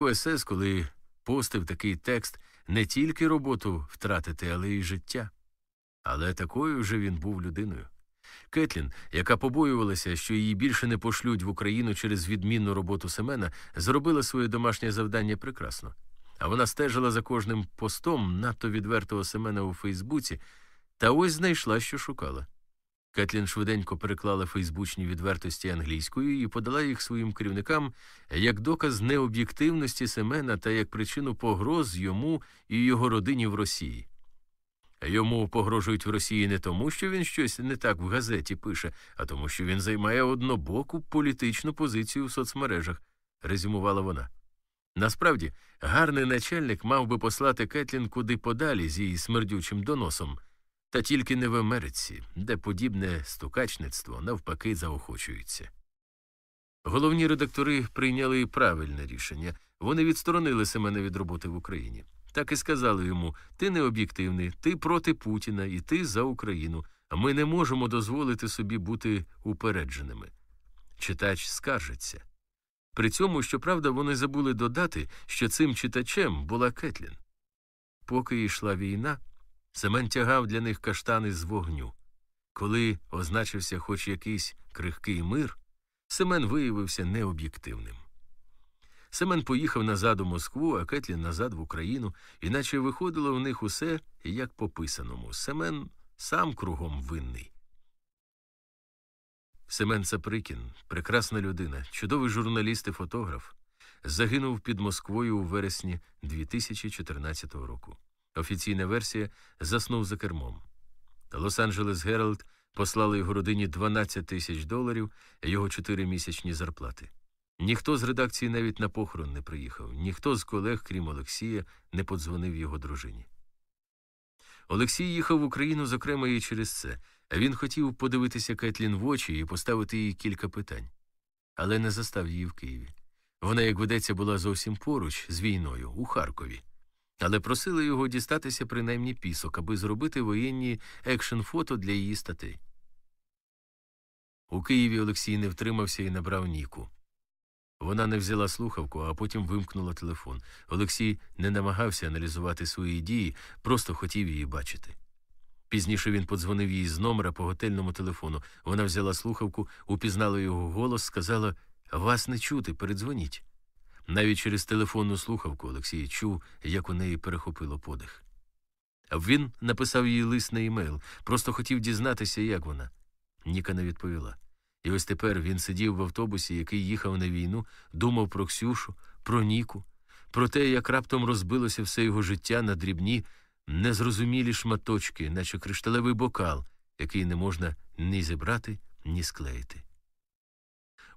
УСС, коли постив такий текст, не тільки роботу втратити, але й життя. Але такою вже він був людиною. Кетлін, яка побоювалася, що її більше не пошлють в Україну через відмінну роботу Семена, зробила своє домашнє завдання прекрасно. А вона стежила за кожним постом надто відвертого Семена у Фейсбуці, та ось знайшла, що шукала. Кетлін швиденько переклала фейсбучні відвертості англійською і подала їх своїм керівникам як доказ необ'єктивності Семена та як причину погроз йому і його родині в Росії. Йому погрожують в Росії не тому, що він щось не так в газеті пише, а тому, що він займає однобоку політичну позицію в соцмережах, резюмувала вона. Насправді, гарний начальник мав би послати Кетлін куди подалі з її смердючим доносом, та тільки не в Америці, де подібне стукачництво навпаки заохочується. Головні редактори прийняли правильне рішення вони відсторонили Семена від роботи в Україні. Так і сказали йому ти не об'єктивний, ти проти Путіна і ти за Україну, а ми не можемо дозволити собі бути упередженими. Читач скаржиться. При цьому, щоправда, вони забули додати, що цим читачем була Кетлін. Поки йшла війна, Семен тягав для них каштани з вогню. Коли означився хоч якийсь крихкий мир, Семен виявився необ'єктивним. Семен поїхав назад у Москву, а Кетлін назад в Україну, іначе виходило в них усе як по писаному. Семен сам кругом винний. Семен Цаприкін, прекрасна людина, чудовий журналіст і фотограф, загинув під Москвою у вересні 2014 року. Офіційна версія заснув за кермом. Лос-Анджелес Геральд послали його родині 12 тисяч доларів, його чотиримісячні зарплати. Ніхто з редакції навіть на похорон не приїхав, ніхто з колег, крім Олексія, не подзвонив його дружині. Олексій їхав в Україну, зокрема, і через це. Він хотів подивитися Кетлін в очі і поставити їй кілька питань, але не застав її в Києві. Вона, як ведеться, була зовсім поруч з війною у Харкові, але просили його дістатися принаймні пісок, аби зробити воєнні екшн фото для її статей. У Києві Олексій не втримався і набрав Ніку. Вона не взяла слухавку, а потім вимкнула телефон. Олексій не намагався аналізувати свої дії, просто хотів її бачити. Пізніше він подзвонив їй з номера по готельному телефону. Вона взяла слухавку, упізнала його голос, сказала Вас не чути, передзвоніть. Навіть через телефонну слухавку Олексій чув, як у неї перехопило подих. Він написав їй лист на імейл, просто хотів дізнатися, як вона. Ніка не відповіла. І ось тепер він сидів в автобусі, який їхав на війну, думав про Ксюшу, про Ніку, про те, як раптом розбилося все його життя на дрібні, незрозумілі шматочки, наче кришталевий бокал, який не можна ні зібрати, ні склеїти.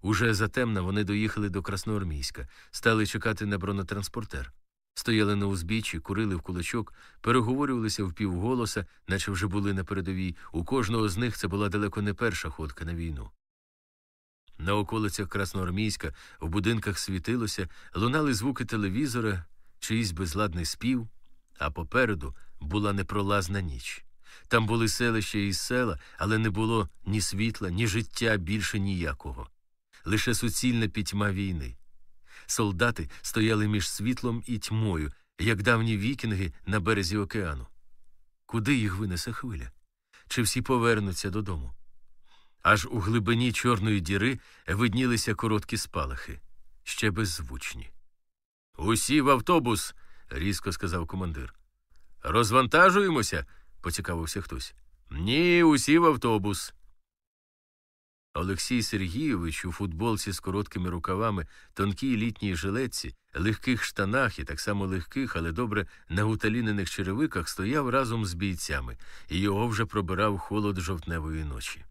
Уже затемна вони доїхали до Красноармійська, стали чекати на бронетранспортер. Стояли на узбіччі, курили в кулачок, переговорювалися впівголоса, наче вже були на передовій. У кожного з них це була далеко не перша ходка на війну. На околицях Красноармійська в будинках світилося, лунали звуки телевізора, чийсь безладний спів, а попереду була непролазна ніч. Там були селища і села, але не було ні світла, ні життя більше ніякого. Лише суцільна пітьма війни. Солдати стояли між світлом і тьмою, як давні вікінги на березі океану. Куди їх винесе хвиля? Чи всі повернуться додому? Аж у глибині чорної діри виднілися короткі спалахи, ще беззвучні. Усі в автобус, різко сказав командир. Розвантажуємося? поцікавився хтось. Ні, усі в автобус. Олексій Сергійович у футболці з короткими рукавами, тонкій літній жилетці, легких штанах і так само легких, але добре нагуталінених черевиках стояв разом з бійцями, і його вже пробирав холод жовтневої ночі.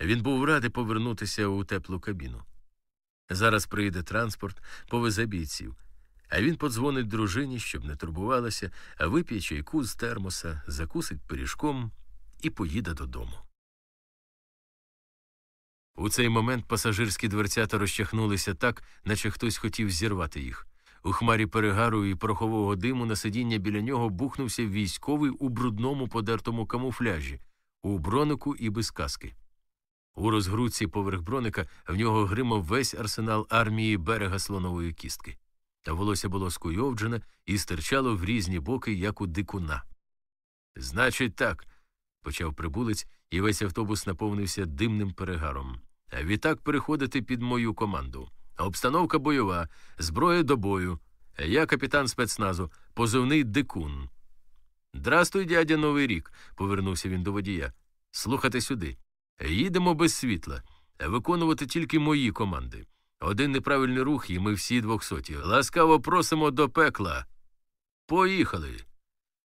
Він був радий повернутися у теплу кабіну. Зараз прийде транспорт, повезе бійців, а він подзвонить дружині, щоб не турбувалася, а вип'є чайку з термоса, закусить пиріжком і поїде додому. У цей момент пасажирські дверцята розчахнулися так, наче хтось хотів зірвати їх. У хмарі перегару і порохового диму на сидіння біля нього бухнувся військовий у брудному подертому камуфляжі, у бронику і без каски. У розгрудці поверх броника в нього гримав весь арсенал армії берега слонової кістки. Та волосся було скуйовджене і стирчало в різні боки, як у дикуна. Значить, так, почав прибулець, і весь автобус наповнився димним перегаром. Відтак переходити під мою команду. Обстановка бойова, зброя до бою. Я капітан спецназу, позивний дикун. Здрастуй, дядя Новий рік, повернувся він до водія. Слухайте сюди. Їдемо без світла, виконувати тільки мої команди. Один неправильний рух, і ми всі двохсоті. Ласкаво просимо до пекла. Поїхали.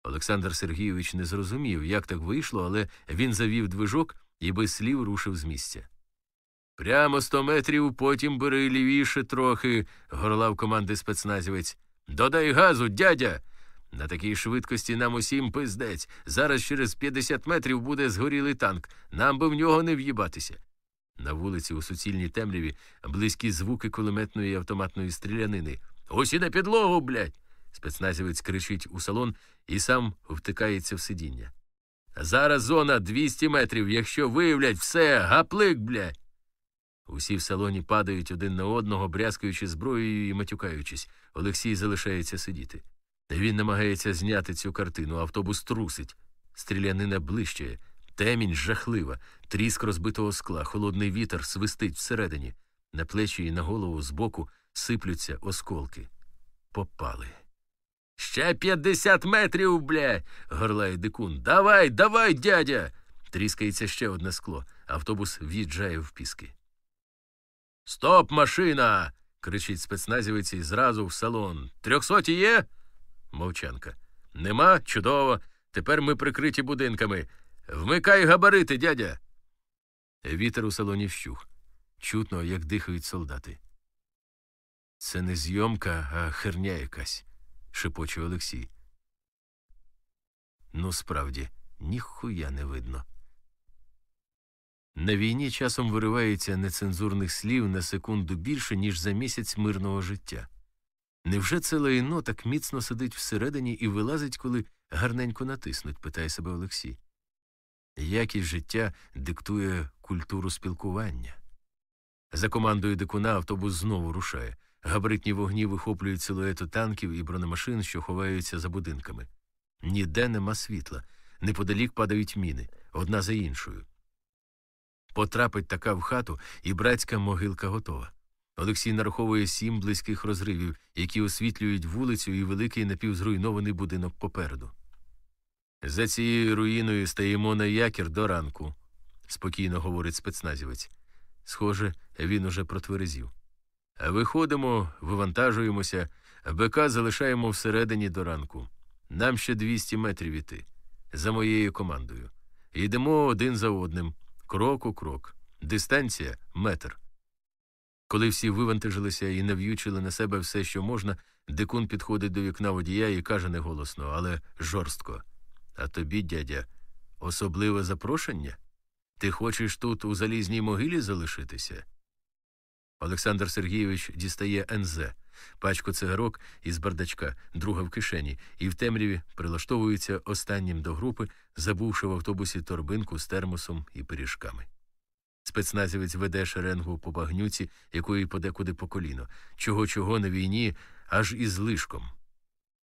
Олександр Сергійович не зрозумів, як так вийшло, але він завів движок і без слів рушив з місця. Прямо сто метрів, потім бери лівіше трохи, горлав команди спецназівець. Додай газу, дядя. На такій швидкості нам усім пиздець. Зараз через 50 метрів буде згорілий танк. Нам би в нього не в'їбатися. На вулиці у суцільній темряві близькі звуки кулеметної і автоматної стрілянини. Усі на підлогу, блядь. Спецназівець кричить у салон і сам втикається в сидіння. Зараз зона 200 метрів. Якщо виявлять все, гаплик, блядь. Усі в салоні падають один на одного, брязкаючи зброєю і матюкаючись. Олексій залишається сидіти. Він намагається зняти цю картину, автобус трусить. Стрілянина ближчає, темінь жахлива, тріск розбитого скла, холодний вітер свистить всередині. На плечі і на голову збоку сиплються осколки. Попали. Ще п'ятдесят метрів, бля. горлає дикун. Давай, давай, дядя. Тріскається ще одне скло. Автобус в'їжджає в піски. Стоп, машина. кричить спецназівець і зразу в салон. Трьохсоті є? Мовчанка. Нема? Чудово. Тепер ми прикриті будинками. Вмикай габарити, дядя. Вітер у салоні вщух. Чутно, як дихають солдати. Це не зйомка, а херня якась, шепоче Олексій. Ну, справді, ніхуя не видно. На війні часом виривається нецензурних слів на секунду більше, ніж за місяць мирного життя. Невже це лайно так міцно сидить всередині і вилазить, коли гарненько натиснуть, питає себе Олексій. Якість життя диктує культуру спілкування. За командою дикуна автобус знову рушає. Габаритні вогні вихоплюють силуету танків і бронемашин, що ховаються за будинками. Ніде нема світла, неподалік падають міни, одна за іншою. Потрапить така в хату, і братська могилка готова. Олексій нараховує сім близьких розривів, які освітлюють вулицю і великий напівзруйнований будинок попереду. За цією руїною стаємо на якір до ранку, спокійно говорить спецназівець. Схоже, він уже протверезів. Виходимо, вивантажуємося, БК залишаємо всередині до ранку. Нам ще 200 метрів іти. За моєю командою. Йдемо один за одним, крок у крок. Дистанція метр. Коли всі вивантажилися і нав'ючили на себе все, що можна, дикун підходить до вікна водія і каже неголосно, але жорстко. А тобі, дядя, особливе запрошення? Ти хочеш тут у залізній могилі залишитися? Олександр Сергійович дістає НЗ, пачку цигарок із бардачка, друга в кишені, і в темряві прилаштовується останнім до групи, забувши в автобусі торбинку з термосом і пиріжками. Спецназівець веде шеренгу по багнюці, якої подекуди по коліно, чого чого на війні, аж із лишком.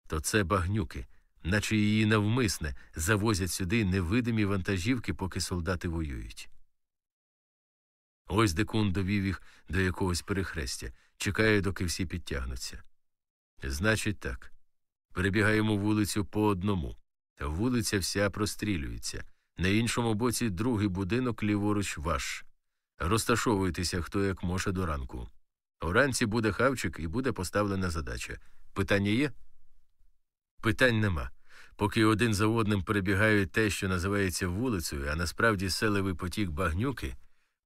То це багнюки, наче її навмисне завозять сюди невидимі вантажівки, поки солдати воюють. Ось дикун довів їх до якогось перехрестя, чекає, доки всі підтягнуться. Значить, так. Перебігаємо вулицю по одному. Вулиця вся прострілюється. На іншому боці другий будинок ліворуч ваш. Розташовуйтеся хто як може до ранку. Уранці буде хавчик і буде поставлена задача. Питання є? Питань нема. Поки один за одним перебігають те, що називається вулицею, а насправді селевий потік багнюки,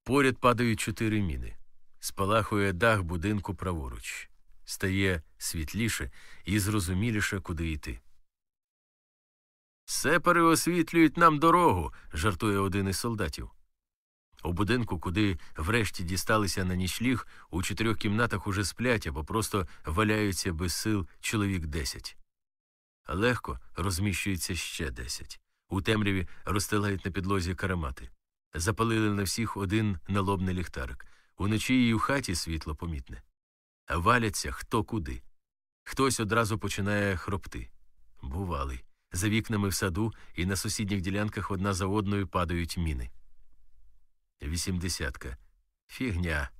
поряд падають чотири міни. Спалахує дах будинку праворуч. Стає світліше і зрозуміліше, куди йти. Сепари освітлюють нам дорогу, жартує один із солдатів. У будинку, куди врешті дісталися на нічліг, у чотирьох кімнатах уже сплять або просто валяються без сил чоловік десять. Легко розміщується ще десять. У темряві розстилають на підлозі карамати. Запалили на всіх один налобний ліхтарик. Уночі і у хаті світло помітне. Валяться хто куди. Хтось одразу починає хропти. Бувалий. За вікнами в саду і на сусідніх ділянках одна за одною падають міни. Вісімдесятка. Фігня,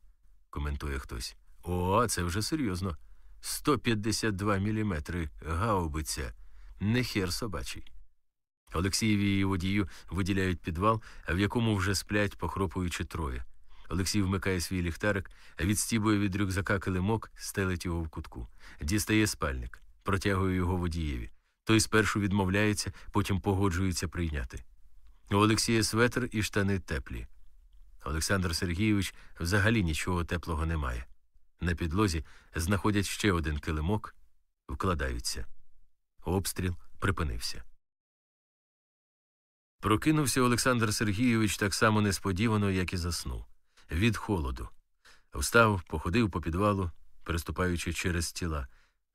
коментує хтось. О, це вже серйозно. 152 міліметри гаубиця. Не хер собачий. Олексієві і водію виділяють підвал, в якому вже сплять, похропуючи троє. Олексій вмикає свій ліхтарик, відстібує від рюкзака килимок, стелить його в кутку. Дістає спальник, протягує його водієві. Той спершу відмовляється, потім погоджується прийняти. У Олексія светр і штани теплі. Олександр Сергійович взагалі нічого теплого не має. На підлозі знаходять ще один килимок, вкладаються. Обстріл припинився. Прокинувся Олександр Сергійович так само несподівано, як і заснув. Від холоду. Встав, походив по підвалу, переступаючи через тіла,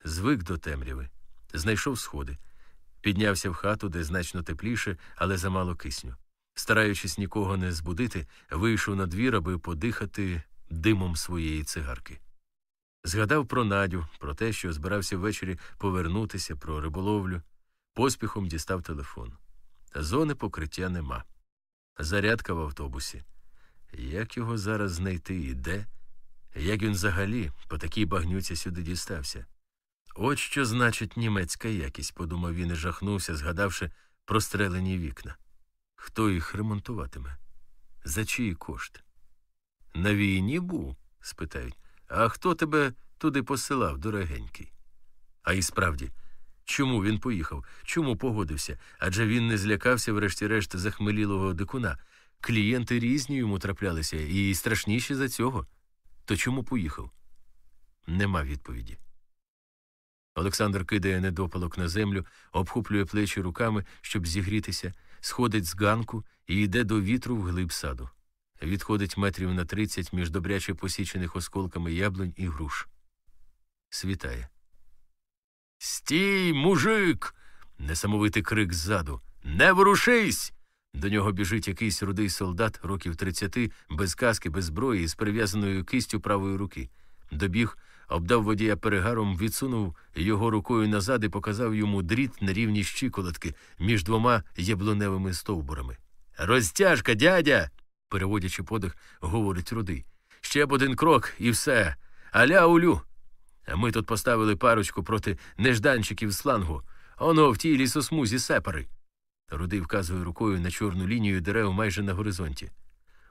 звик до темряви, знайшов сходи, піднявся в хату, де значно тепліше, але замало кисню. Стараючись нікого не збудити, вийшов на двір, аби подихати димом своєї цигарки. Згадав про Надю, про те, що збирався ввечері повернутися, про риболовлю. Поспіхом дістав телефон. Зони покриття нема. Зарядка в автобусі. Як його зараз знайти і де? Як він взагалі по такій багнюці сюди дістався? От що значить німецька якість, подумав він і жахнувся, згадавши прострелені вікна. Хто їх ремонтуватиме? За чиї кошти? На війні був? спитають. А хто тебе туди посилав, дорогенький? А і справді, чому він поїхав? Чому погодився? Адже він не злякався, врешті-решт, захмелілого дикуна. Клієнти різні йому траплялися, і страшніші за цього. То чому поїхав? Нема відповіді. Олександр кидає недопалок на землю, обхоплює плечі руками, щоб зігрітися, сходить з ганку і йде до вітру в глиб саду. Відходить метрів на тридцять між добряче посічених осколками яблунь і груш. Світає. Стій, мужик. Несамовитий крик ззаду. Не ворушись. До нього біжить якийсь рудий солдат років тридцяти, без каски, без зброї, з перев'язаною кистю правої руки. Добіг, обдав водія перегаром, відсунув його рукою назад і показав йому дріт на рівні щиколотки між двома яблуневими стовбурами. Розтяжка, дядя. переводячи подих, говорить рудий. Ще б один крок і все. Аля улю. А ми тут поставили парочку проти нежданчиків з флангу. Оно в тій лісосмузі сепари. Рудий вказує рукою на чорну лінію дерев майже на горизонті.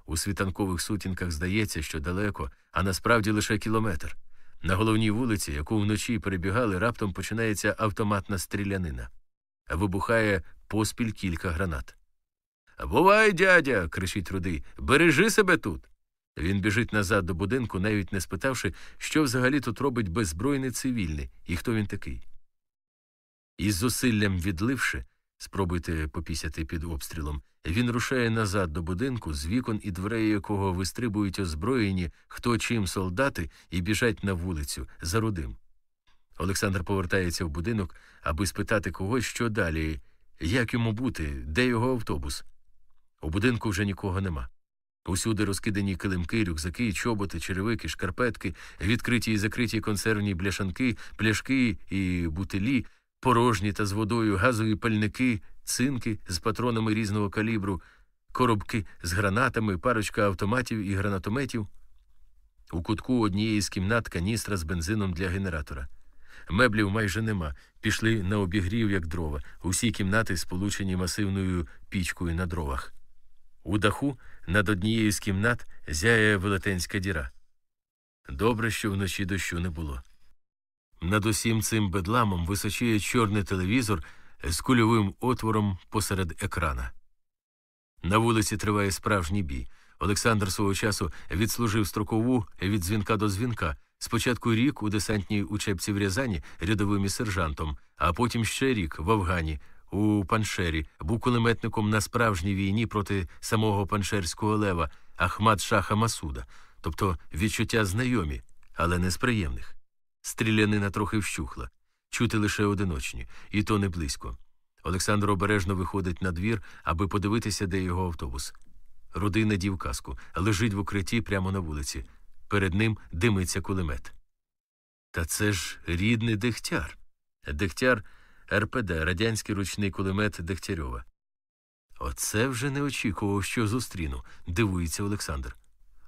У світанкових сутінках здається, що далеко, а насправді лише кілометр. На головній вулиці, яку вночі перебігали, раптом починається автоматна стрілянина. Вибухає поспіль кілька гранат. Бувай, дядя. кричить Рудий. Бережи себе тут. Він біжить назад до будинку, навіть не спитавши, що взагалі тут робить беззбройний цивільний і хто він такий. Із зусиллям відливши, спробуйте попісяти під обстрілом, він рушає назад до будинку, з вікон і дверей якого вистрибують озброєні хто чим солдати і біжать на вулицю за рудим. Олександр повертається в будинок, аби спитати когось, що далі, як йому бути, де його автобус. У будинку вже нікого нема. Усюди розкидані килимки, рюкзаки, чоботи, черевики, шкарпетки, відкриті і закриті консервні бляшанки, пляшки і бутилі, порожні та з водою, газові пальники, цинки з патронами різного калібру, коробки з гранатами, парочка автоматів і гранатометів. У кутку однієї з кімнат каністра з бензином для генератора. Меблів майже нема, пішли на обігрів, як дрова. Усі кімнати сполучені масивною пічкою на дровах. У даху над однією з кімнат зяє велетенська діра. Добре, що вночі дощу не було. Над усім цим бедламом височіє чорний телевізор з кульовим отвором посеред екрана. На вулиці триває справжній бій. Олександр свого часу відслужив строкову від дзвінка до дзвінка. Спочатку рік у десантній учебці в Рязані рядовим і сержантом, а потім ще рік в Афгані у Паншері, був кулеметником на справжній війні проти самого паншерського лева Ахмад Шаха Масуда, тобто відчуття знайомі, але не з приємних. Стрілянина трохи вщухла, чути лише одиночні, і то не близько. Олександр обережно виходить на двір, аби подивитися, де його автобус. Рудий надів каску, лежить в укритті прямо на вулиці. Перед ним димиться кулемет. Та це ж рідний Дегтяр. Дегтяр РПД, радянський ручний кулемет Дегтярьова. Оце вже не очікував, що зустріну, дивується Олександр.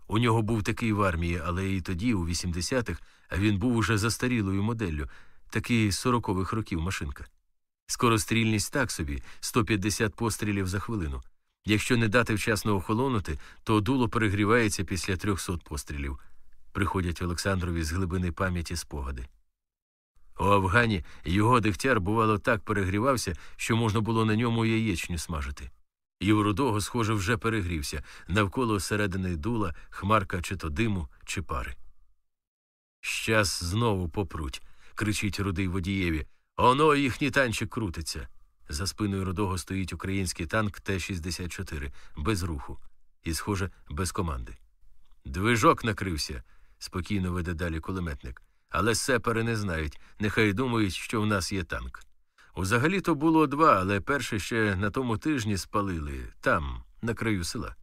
У нього був такий в армії, але і тоді, у 80-х, він був уже застарілою моделлю, такий сорокових років машинка. Скорострільність так собі 150 пострілів за хвилину. Якщо не дати вчасно охолонути, то дуло перегрівається після 300 пострілів. Приходять Олександрові з глибини пам'яті спогади. У Афгані його дегтяр, бувало, так перегрівався, що можна було на ньому яєчню смажити. І у рудого, схоже, вже перегрівся навколо середини дула, хмарка чи то диму, чи пари. Щас знову попруть, кричить рудий водієві. Оно їхній танчик крутиться. За спиною рудого стоїть український танк Т-64, без руху і, схоже, без команди. Движок накрився, спокійно веде далі кулеметник. Але сепари не знають, нехай думають, що в нас є танк. Узагалі то було два, але перше ще на тому тижні спалили там, на краю села.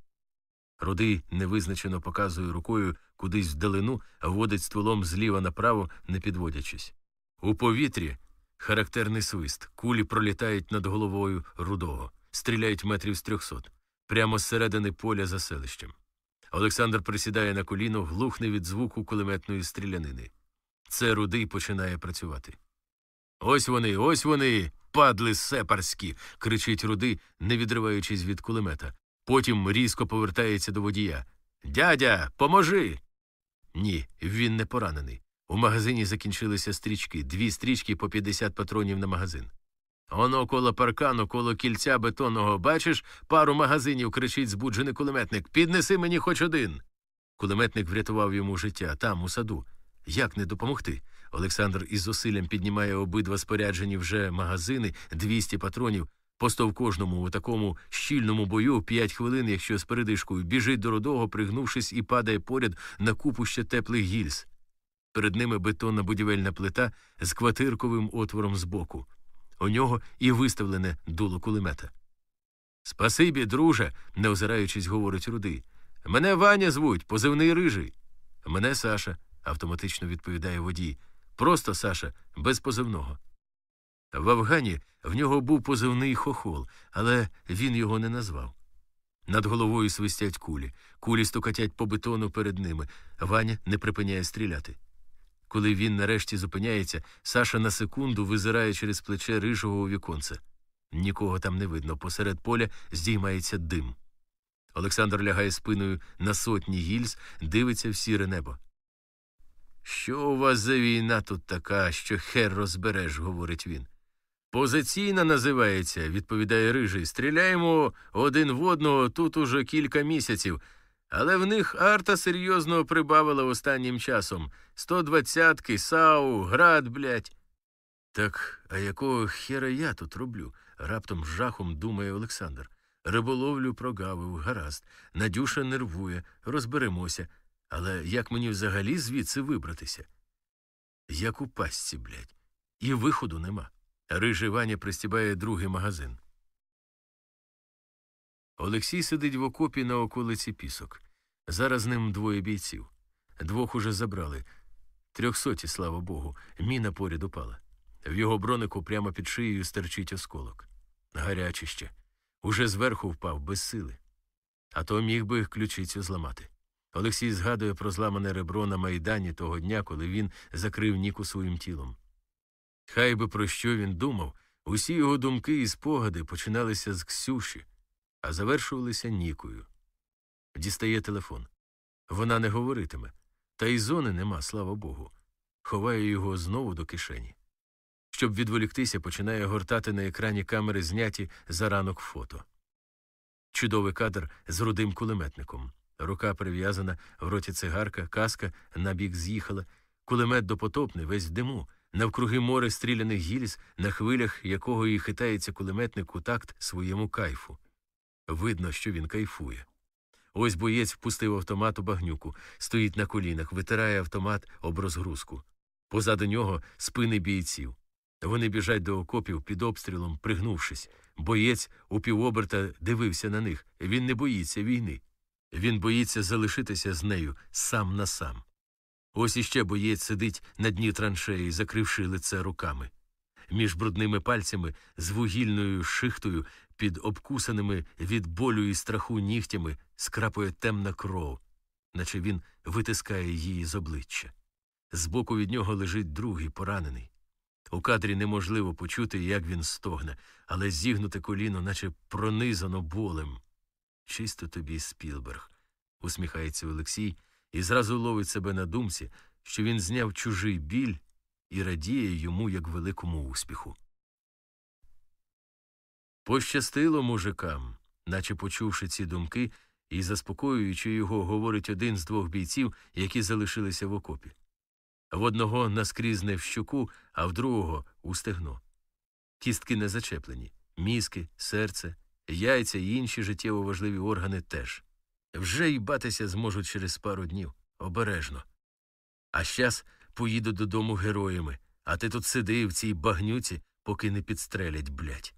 Рудий невизначено показує рукою кудись вдалину, водить стволом зліва направо, не підводячись. У повітрі характерний свист, кулі пролітають над головою рудого, стріляють метрів з трьохсот, прямо зсередини поля за селищем. Олександр присідає на коліно, глухне від звуку кулеметної стрілянини. Це рудий починає працювати. Ось вони, ось вони, падли сепарські. кричить рудий, не відриваючись від кулемета. Потім різко повертається до водія. Дядя, поможи. Ні, він не поранений. У магазині закінчилися стрічки, дві стрічки по 50 патронів на магазин. Оно коло паркану, коло кільця бетонного, бачиш, пару магазинів кричить збуджений кулеметник. Піднеси мені хоч один. Кулеметник врятував йому життя там, у саду. Як не допомогти? Олександр із зусиллям піднімає обидва споряджені вже магазини, 200 патронів, Посто в кожному у такому щільному бою п'ять хвилин, якщо з передишкою біжить до родого, пригнувшись і падає поряд на купу ще теплих гільз. Перед ними бетонна будівельна плита з квартирковим отвором збоку. У нього і виставлене дуло кулемета. Спасибі, друже, не озираючись, говорить рудий. Мене Ваня звуть, позивний рижий. Мене Саша, автоматично відповідає водій. Просто Саша, без позивного. В Афгані в нього був позивний хохол, але він його не назвав. Над головою свистять кулі, кулі стукатять по бетону перед ними, Ваня не припиняє стріляти. Коли він нарешті зупиняється, Саша на секунду визирає через плече рижого віконце. Нікого там не видно, посеред поля здіймається дим. Олександр лягає спиною на сотні гільз, дивиться в сіре небо. Що у вас за війна тут така, що хер розбереш, говорить він. Позиційна називається, відповідає рижий. Стріляємо один в одного тут уже кілька місяців, але в них арта серйозно прибавила останнім часом. Сто двадцятки, САУ, град, блядь. Так, а якого хера я тут роблю? раптом жахом думає Олександр. Риболовлю прогавив, гаразд, Надюша нервує, розберемося. Але як мені взагалі звідси вибратися? Як у пастці, блядь, і виходу нема. Рижий Ваня пристібає другий магазин. Олексій сидить в окопі на околиці пісок. Зараз з ним двоє бійців. Двох уже забрали. Трьохсоті, слава Богу, міна поряд упала. В його бронику прямо під шиєю стерчить осколок. Гарячище. Уже зверху впав без сили. А то міг би ключицю зламати. Олексій згадує про зламане ребро на майдані того дня, коли він закрив Ніку своїм тілом. Хай би про що він думав, усі його думки і спогади починалися з Ксюші, а завершувалися Нікою. Дістає телефон. Вона не говоритиме, та й зони нема, слава Богу. Ховає його знову до кишені. Щоб відволіктися, починає гортати на екрані камери зняті за ранок фото. Чудовий кадр з рудим кулеметником. Рука прив'язана, в роті цигарка, каска на бік з'їхала, кулемет допотопний, весь в диму, навкруги море стріляних гільз, на хвилях якого і хитається кулеметник у такт своєму кайфу. Видно, що він кайфує. Ось боєць впустив автомат у багнюку, стоїть на колінах, витирає автомат об розгрузку. Позаду нього спини бійців. Вони біжать до окопів під обстрілом, пригнувшись. Боєць у півоберта дивився на них. Він не боїться війни. Він боїться залишитися з нею сам на сам. Ось іще боєць сидить на дні траншеї, закривши лице руками. Між брудними пальцями з вугільною шихтою під обкусаними від болю і страху нігтями скрапує темна кров, наче він витискає її з обличчя. Збоку від нього лежить другий поранений. У кадрі неможливо почути, як він стогне, але зігнуте коліно, наче пронизано болем. Чисто тобі, Спілберг, усміхається Олексій і зразу ловить себе на думці, що він зняв чужий біль і радіє йому як великому успіху. Пощастило мужикам, наче почувши ці думки і заспокоюючи його, говорить один з двох бійців, які залишилися в окопі. В одного наскрізне в щуку, а в другого у стегно. Кістки не зачеплені, мізки, серце, яйця і інші життєво важливі органи теж. Вже й батися зможуть через пару днів обережно. А щас поїду додому героями, а ти тут сиди в цій багнюці, поки не підстрелять, блядь.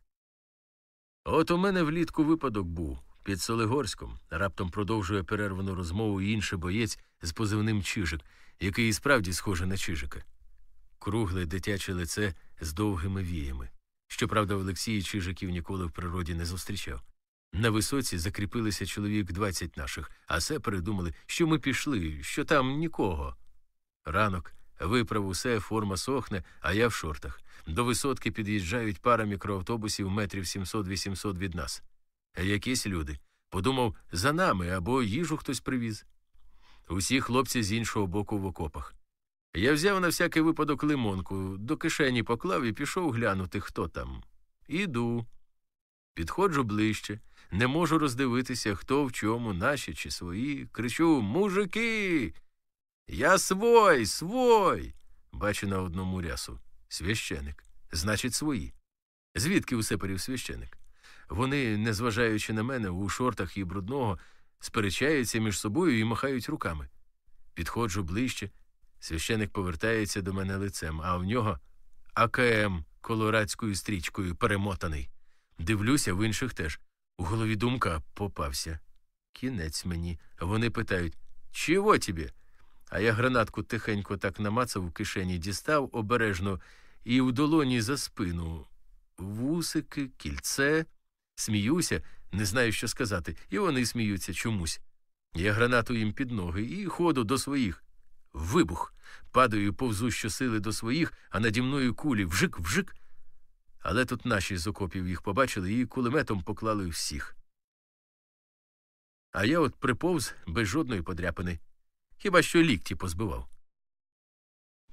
От у мене влітку випадок був під Солигорськом, раптом продовжує перервану розмову інший боєць з позивним Чижик, який і справді схожий на Чижика. Кругле дитяче лице з довгими віями. Щоправда, Олексій Чижиків ніколи в природі не зустрічав. На висоці закріпилися чоловік двадцять наших, а все передумали, що ми пішли, що там нікого. Ранок, виправ усе, форма сохне, а я в шортах. До висотки під'їжджають пара мікроавтобусів метрів 700-800 від нас. Якісь люди. Подумав, за нами або їжу хтось привіз. Усі хлопці з іншого боку в окопах. Я взяв на всякий випадок лимонку, до кишені поклав і пішов глянути, хто там. Іду. Підходжу ближче, не можу роздивитися, хто в чому, наші чи свої. Кричу Мужики. Я свой, свой. Бачу на одному рясу. Священик. Значить, свої. Звідки усе перів священик? Вони, незважаючи на мене, у шортах і брудного, сперечаються між собою і махають руками. Підходжу ближче. Священик повертається до мене лицем, а в нього АКМ колорадською стрічкою перемотаний. Дивлюся, в інших теж. У голові думка попався. Кінець мені. Вони питають Чого тобі? А я гранатку тихенько так намацав у кишені, дістав обережно і в долоні за спину. Вусики, кільце. Сміюся, не знаю, що сказати, і вони сміються чомусь. Я гранату їм під ноги і ходу до своїх. Вибух. Падаю, повзу щосили до своїх, а наді мною кулі вжик, вжик. Але тут наші з окопів їх побачили і кулеметом поклали всіх. А я от приповз без жодної подряпини. Хіба що лікті позбивав.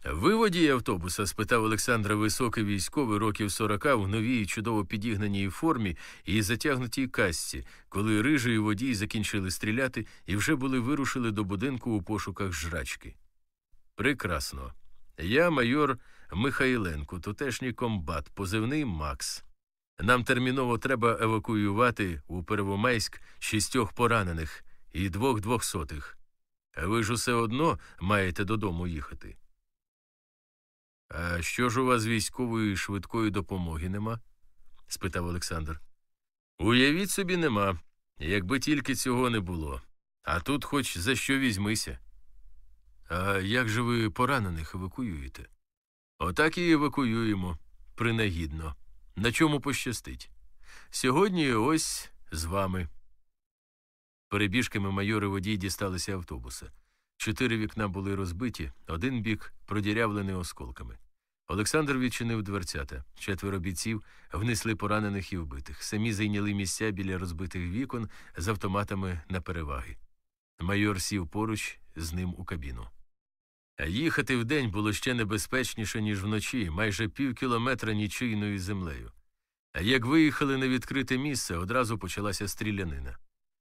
Ви водій автобуса? спитав Олександра високий військовий років сорока в новій чудово підігнаній формі і затягнутій касці, коли рижий водій закінчили стріляти і вже були вирушили до будинку у пошуках жрачки. Прекрасно. Я майор Михайленко, тутешній комбат, позивний Макс. Нам терміново треба евакуювати у Первомайськ шістьох поранених і двох двохсотих. Ви ж усе одно маєте додому їхати. А що ж у вас військової швидкої допомоги нема? спитав Олександр. Уявіть собі, нема, якби тільки цього не було. А тут хоч за що візьмися. А як же ви поранених евакуюєте? Отак і евакуюємо принагідно. На чому пощастить. Сьогодні ось з вами. Перебіжками майори водій дісталися автобуса. Чотири вікна були розбиті, один бік продірявлений осколками. Олександр відчинив дверцята. Четверо бійців внесли поранених і вбитих. Самі зайняли місця біля розбитих вікон з автоматами на переваги. Майор сів поруч з ним у кабіну. Їхати вдень було ще небезпечніше, ніж вночі, майже пів кілометра нічийною землею. Як виїхали на відкрите місце, одразу почалася стрілянина.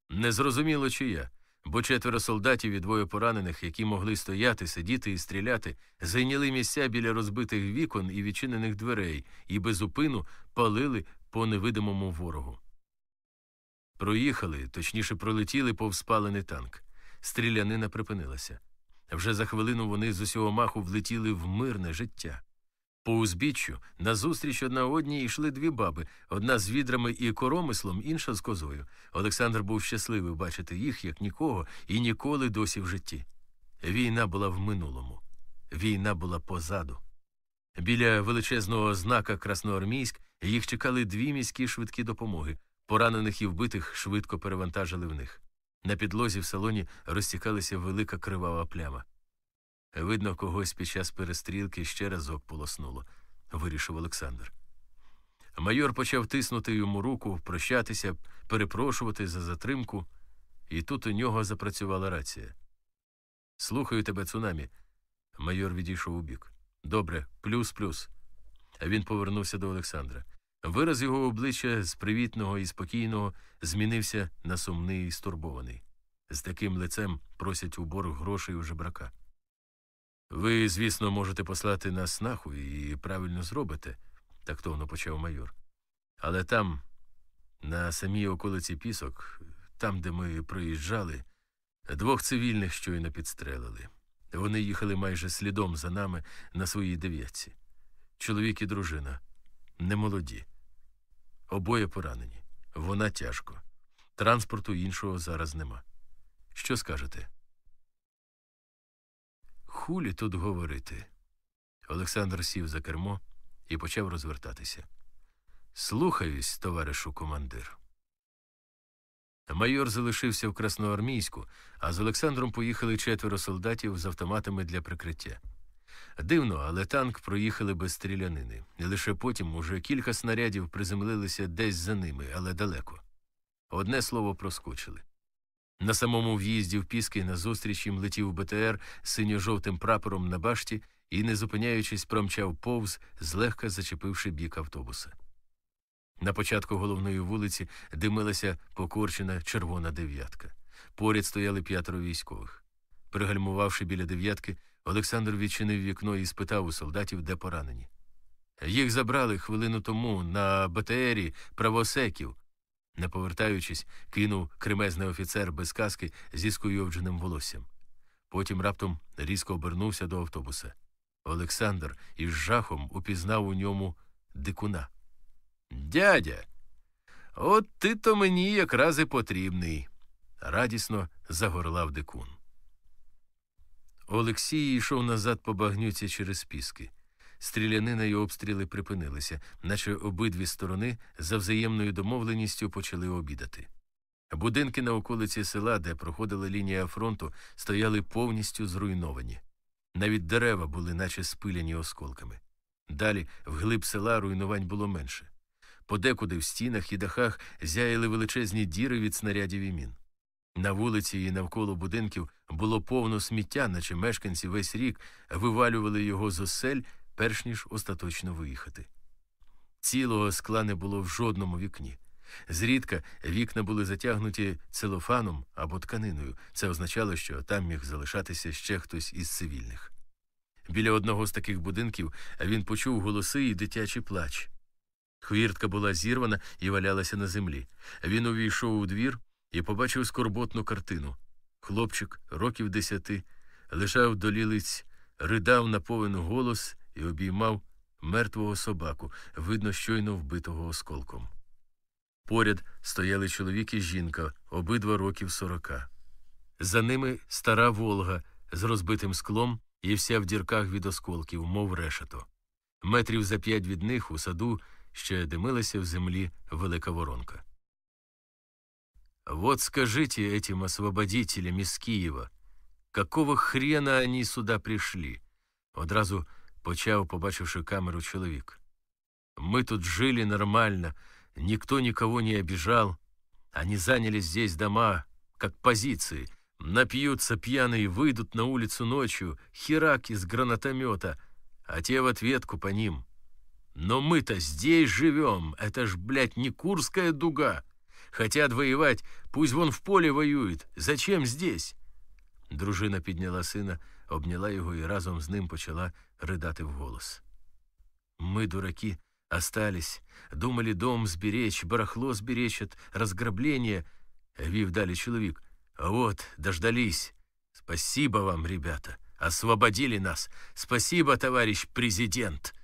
Незрозуміло чия, бо четверо солдатів і двоє поранених, які могли стояти, сидіти і стріляти, зайняли місця біля розбитих вікон і відчинених дверей і безупину палили по невидимому ворогу. Проїхали, точніше, пролетіли повз спалений танк. Стрілянина припинилася. Вже за хвилину вони з усього маху влетіли в мирне життя. По узбіччю назустріч одна одній йшли дві баби, одна з відрами і коромислом, інша з козою. Олександр був щасливий бачити їх, як нікого, і ніколи досі в житті. Війна була в минулому, війна була позаду. Біля величезного знака Красноармійськ їх чекали дві міські швидкі допомоги. Поранених і вбитих швидко перевантажили в них. На підлозі в салоні розтікалася велика кривава пляма. Видно, когось під час перестрілки ще разок полоснуло, вирішив Олександр. Майор почав тиснути йому руку, прощатися, перепрошувати за затримку, і тут у нього запрацювала рація. Слухаю тебе, цунамі. Майор відійшов у бік. Добре, плюс-плюс. А він повернувся до Олександра. Вираз його обличчя з привітного і спокійного змінився на сумний і стурбований. З таким лицем просять у борг грошей у жебрака. Ви, звісно, можете послати нас нахуй і правильно зробите, тактовно почав майор. Але там, на самій околиці пісок, там, де ми проїжджали, двох цивільних щойно підстрелили. Вони їхали майже слідом за нами на своїй дев'ятці. Чоловік і дружина немолоді. Обоє поранені. Вона тяжко. Транспорту іншого зараз нема. Що скажете? Хулі тут говорити. Олександр сів за кермо і почав розвертатися. Слухаюсь, товаришу командир. Майор залишився в Красноармійську, а з Олександром поїхали четверо солдатів з автоматами для прикриття. Дивно, але танк проїхали без стрілянини, і лише потім уже кілька снарядів приземлилися десь за ними, але далеко. Одне слово проскочили. На самому в'їзді в Піски назустріч їм летів БТР синьо-жовтим прапором на башті і, не зупиняючись, промчав повз, злегка зачепивши бік автобуса. На початку головної вулиці димилася покорчена червона дев'ятка. Поряд стояли п'ятеро військових. Пригальмувавши біля дев'ятки, Олександр відчинив вікно і спитав у солдатів, де поранені. Їх забрали хвилину тому на БТРі правосеків. Не повертаючись, кинув кремезний офіцер без каски зі скуйовдженим волоссям. Потім раптом різко обернувся до автобуса. Олександр із жахом упізнав у ньому дикуна. Дядя, от ти то мені якраз і потрібний, радісно загорлав дикун. Олексій йшов назад по багнюці через піски. Стрілянина й обстріли припинилися, наче обидві сторони за взаємною домовленістю почали обідати. Будинки на околиці села, де проходила лінія фронту, стояли повністю зруйновані. Навіть дерева були, наче спиляні осколками. Далі, вглиб села, руйнувань було менше. Подекуди в стінах і дахах зяяли величезні діри від снарядів і мін. На вулиці і навколо будинків було повно сміття, наче мешканці весь рік вивалювали його з осель, перш ніж остаточно виїхати. Цілого скла не було в жодному вікні. Зрідка вікна були затягнуті целофаном або тканиною. Це означало, що там міг залишатися ще хтось із цивільних. Біля одного з таких будинків він почув голоси і дитячий плач. Хвіртка була зірвана і валялася на землі. Він увійшов у двір і побачив скорботну картину. Хлопчик, років десяти, лежав до лілиць, ридав на повен голос і обіймав мертвого собаку, видно, щойно вбитого осколком. Поряд стояли чоловік і жінка, обидва років сорока. За ними стара Волга з розбитим склом і вся в дірках від осколків, мов решето. Метрів за п'ять від них у саду ще димилася в землі велика воронка. Вот скажите этим освободителям из Києва, какого хрена они сюда пришли? Одразу почав, побачивши камеру чоловік. Мы тут жили нормально, никто никого не обижал. Они заняли здесь дома, как позиции, напьются пьяные, выйдут на улицу ночью, херак из гранатомета, а те в ответку по ним. Но мы-то здесь живем, это ж, блядь, не Курская дуга. Хотят воевать, пусть вон в поле воюють. Зачем здесь? Дружина підняла сина, обняла його і разом з ним почала ридати вголос. Мы, дураки, остались, думали дом сберечь, барахло сберечь от разграбления, вів далі чоловік. А вот, дождались. Спасибо вам, ребята, освободили нас. Спасибо, товарищ президент.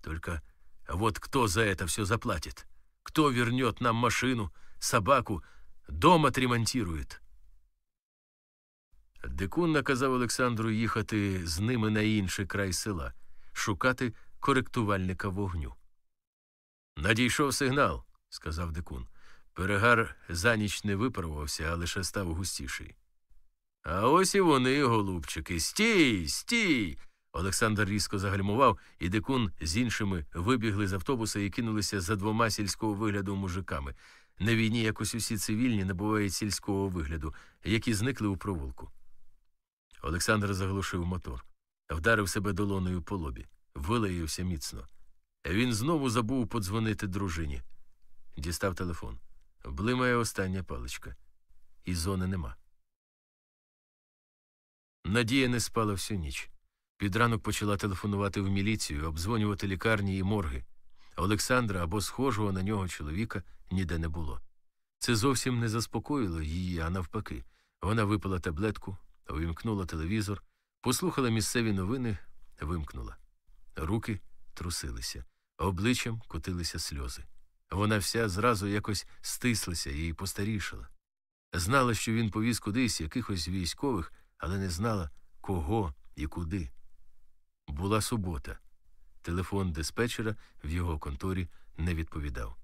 Только вот кто за это все заплатит? Кто вернет нам машину, Собаку, дом отремонтирует? Дикун наказав Олександру їхати з ними на інший край села, шукати коректувальника вогню. Надійшов сигнал, сказав дикун. Перегар за ніч не випарувався, а лише став густіший. А ось і вони, голубчики. Стій, стій. Олександр різко загальмував, і дикун з іншими вибігли з автобуса і кинулися за двома сільського вигляду мужиками. На війні якось усі цивільні набувають сільського вигляду, які зникли у провулку. Олександр заглушив мотор, вдарив себе долоною по лобі, вилаївся міцно. Він знову забув подзвонити дружині. Дістав телефон. Блимає остання паличка. І зони нема. Надія не спала всю ніч. Під ранок почала телефонувати в міліцію, обдзвонювати лікарні і морги. Олександра або схожого на нього чоловіка ніде не було. Це зовсім не заспокоїло її, а навпаки. Вона випила таблетку, увімкнула телевізор, послухала місцеві новини, вимкнула. Руки трусилися, обличчям котилися сльози. Вона вся зразу якось стислася і постарішала. Знала, що він повіз кудись якихось військових, але не знала, кого і куди. Була субота. Телефон диспетчера в його конторі не відповідав.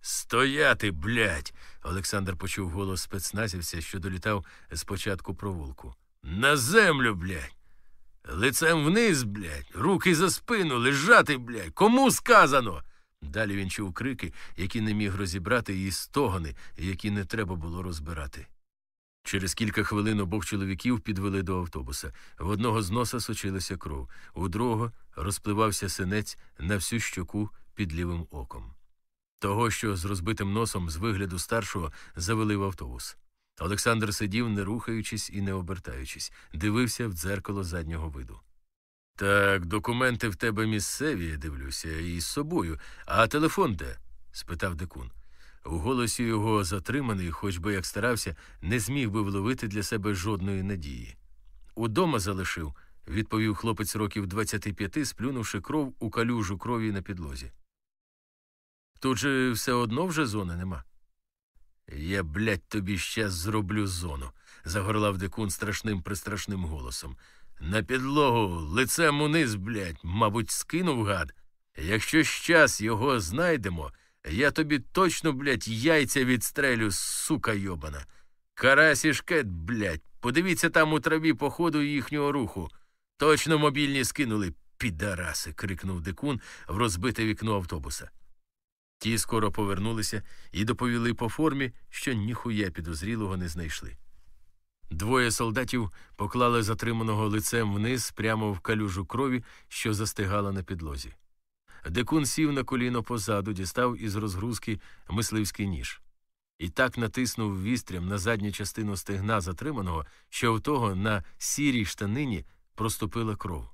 Стояти, блядь. Олександр почув голос спецназівця, що долітав з початку провулку. На землю, блядь. Лицем вниз, блядь, руки за спину, лежати, блядь. Кому сказано? Далі він чув крики, які не міг розібрати, і стогони, які не треба було розбирати. Через кілька хвилин обох чоловіків підвели до автобуса. В одного з носа сочилася кров, у другого розпливався синець на всю щоку під лівим оком. Того, що з розбитим носом з вигляду старшого завели в автобус. Олександр сидів, не рухаючись і не обертаючись, дивився в дзеркало заднього виду. Так, документи в тебе місцеві, дивлюся, і з собою. А телефон де? спитав дикун. У голосі його затриманий, хоч би як старався, не зміг би вловити для себе жодної надії. Удома залишив, відповів хлопець років 25, сплюнувши кров у калюжу крові на підлозі. Тут же все одно вже зони нема. Я, блядь, тобі щас зроблю зону, загорлав дикун страшним пристрашним голосом. На підлогу, лицем униз, блядь, мабуть, скинув гад. Якщо щас його знайдемо, я тобі точно, блядь, яйця відстрелю, сука йобана. Карась і шкет, блядь, подивіться там у траві по ходу їхнього руху. Точно мобільні скинули, підараси. крикнув дикун в розбите вікно автобуса. Ті скоро повернулися і доповіли по формі, що ніхуя підозрілого не знайшли. Двоє солдатів поклали затриманого лицем вниз прямо в калюжу крові, що застигала на підлозі. Декун сів на коліно позаду, дістав із розгрузки мисливський ніж. І так натиснув вістрям на задню частину стегна затриманого, що в того на сірій штанині проступила кров.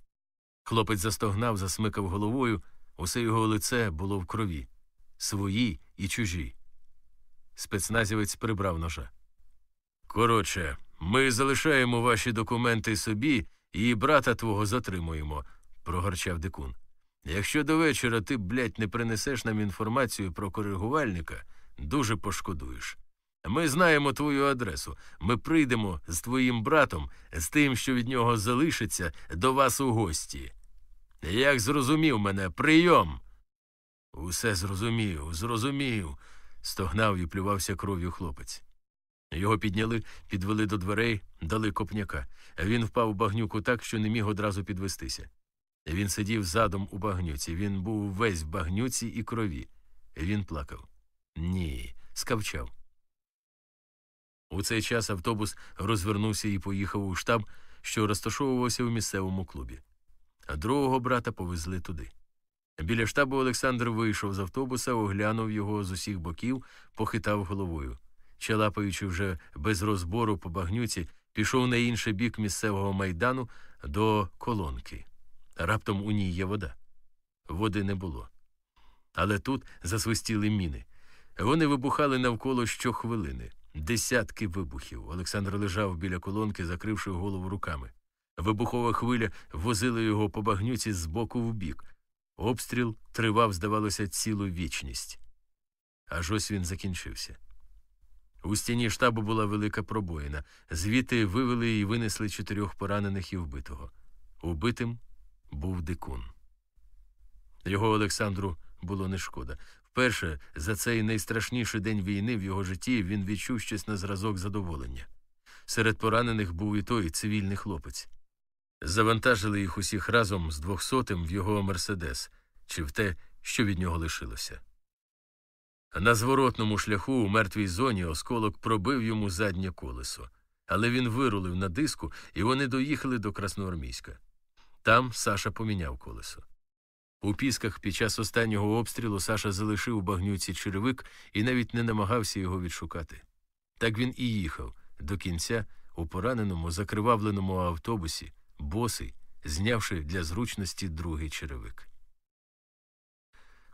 Хлопець застогнав, засмикав головою, усе його лице було в крові свої і чужі. Спецназівець прибрав ножа. Коротше, ми залишаємо ваші документи собі і брата твого затримуємо, прогорчав дикун. Якщо до вечора ти, блядь, не принесеш нам інформацію про коригувальника, дуже пошкодуєш. Ми знаємо твою адресу. Ми прийдемо з твоїм братом, з тим, що від нього залишиться, до вас у гості. Як зрозумів мене, прийом. Усе зрозумів, зрозумів, стогнав і плювався кров'ю хлопець. Його підняли, підвели до дверей, дали копняка. Він впав у багнюку так, що не міг одразу підвестися. Він сидів задом у багнюці, він був весь в багнюці і крові. Він плакав. Ні, скавчав. У цей час автобус розвернувся і поїхав у штаб, що розташовувався у місцевому клубі. А другого брата повезли туди. Біля штабу Олександр вийшов з автобуса, оглянув його з усіх боків, похитав головою. Челапаючи вже без розбору по багнюці, пішов на інший бік місцевого майдану до колонки. Раптом у ній є вода. Води не було. Але тут засвистіли міни. Вони вибухали навколо щохвилини. Десятки вибухів. Олександр лежав біля колонки, закривши голову руками. Вибухова хвиля возила його по багнюці з боку в бік. Обстріл тривав, здавалося, цілу вічність. Аж ось він закінчився. У стіні штабу була велика пробоїна. Звідти вивели і винесли чотирьох поранених і вбитого. Убитим був дикун. Його Олександру було не шкода. Вперше за цей найстрашніший день війни в його житті він відчув щось на зразок задоволення. Серед поранених був і той цивільний хлопець. Завантажили їх усіх разом з двохсотим в його Мерседес чи в те, що від нього лишилося. На зворотному шляху у мертвій зоні осколок пробив йому заднє колесо, але він вирулив на диску, і вони доїхали до Красноармійська. Там Саша поміняв колесо. У пісках під час останнього обстрілу Саша залишив у багнюці черевик і навіть не намагався його відшукати. Так він і їхав до кінця у пораненому, закривавленому автобусі, босий, знявши для зручності другий черевик.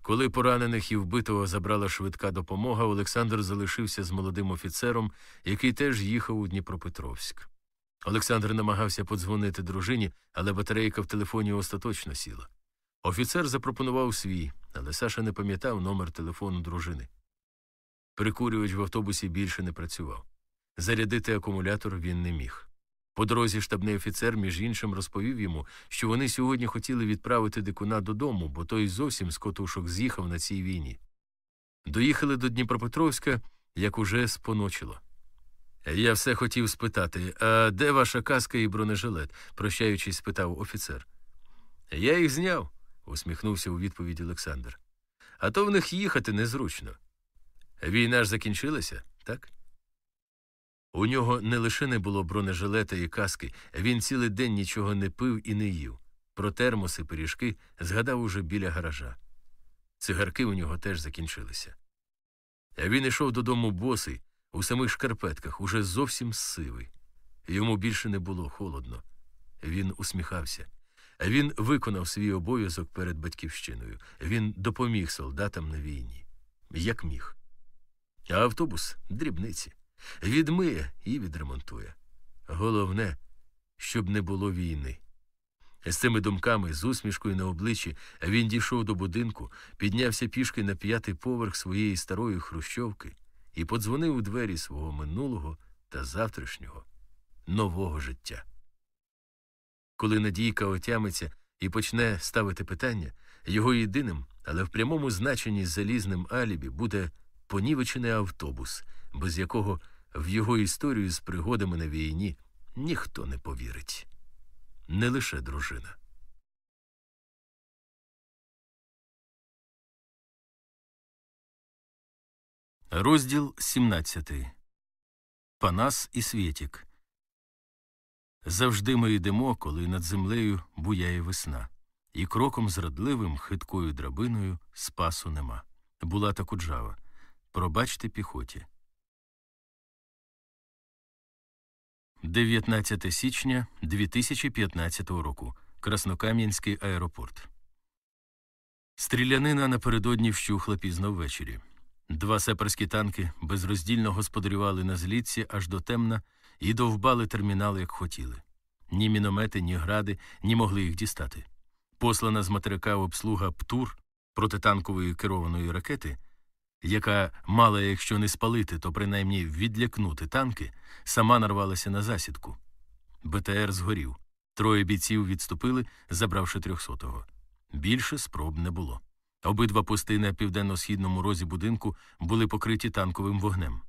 Коли поранених і вбитого забрала швидка допомога, Олександр залишився з молодим офіцером, який теж їхав у Дніпропетровськ. Олександр намагався подзвонити дружині, але батарейка в телефоні остаточно сіла. Офіцер запропонував свій, але Саша не пам'ятав номер телефону дружини. Прикурювач в автобусі більше не працював. Зарядити акумулятор він не міг. По дорозі штабний офіцер, між іншим, розповів йому, що вони сьогодні хотіли відправити дикуна додому, бо той зовсім з котушок з'їхав на цій війні. Доїхали до Дніпропетровська, як уже споночило. Я все хотів спитати, а де ваша каска і бронежилет? прощаючись, спитав офіцер. Я їх зняв, усміхнувся у відповідь Олександр. А то в них їхати незручно. Війна ж закінчилася, так? У нього не лише не було бронежилета і каски, він цілий день нічого не пив і не їв. Про термоси, пиріжки згадав уже біля гаража. Цигарки у нього теж закінчилися. Він ішов додому босий, у самих шкарпетках, уже зовсім сивий. Йому більше не було холодно. Він усміхався. Він виконав свій обов'язок перед батьківщиною. Він допоміг солдатам на війні. Як міг. А автобус дрібниці. Відмиє і відремонтує. Головне, щоб не було війни. З цими думками, з усмішкою на обличчі, він дійшов до будинку, піднявся пішки на п'ятий поверх своєї старої хрущовки і подзвонив у двері свого минулого та завтрашнього нового життя. Коли Надійка отямиться і почне ставити питання, його єдиним, але в прямому значенні залізним алібі буде понівечений автобус, без якого в його історію з пригодами на війні ніхто не повірить. Не лише дружина. Розділ 17 Панас і Свєтік. Завжди ми йдемо, коли над землею буяє весна, і кроком зрадливим, хиткою драбиною спасу нема. Була та куджава. Пробачте піхоті. 19 січня 2015 року. Краснокам'янський аеропорт. Стрілянина напередодні вщухла пізно ввечері. Два сеперські танки безроздільно господарювали на злітці аж до темна і довбали термінал, як хотіли. Ні міномети, ні гради не могли їх дістати. Послана з материка обслуга ПТУР протитанкової керованої ракети яка мала, якщо не спалити, то принаймні відлякнути танки, сама нарвалася на засідку. БТР згорів. Троє бійців відступили, забравши трьохсотого. Більше спроб не було. Обидва пости на південно-східному розі будинку були покриті танковим вогнем.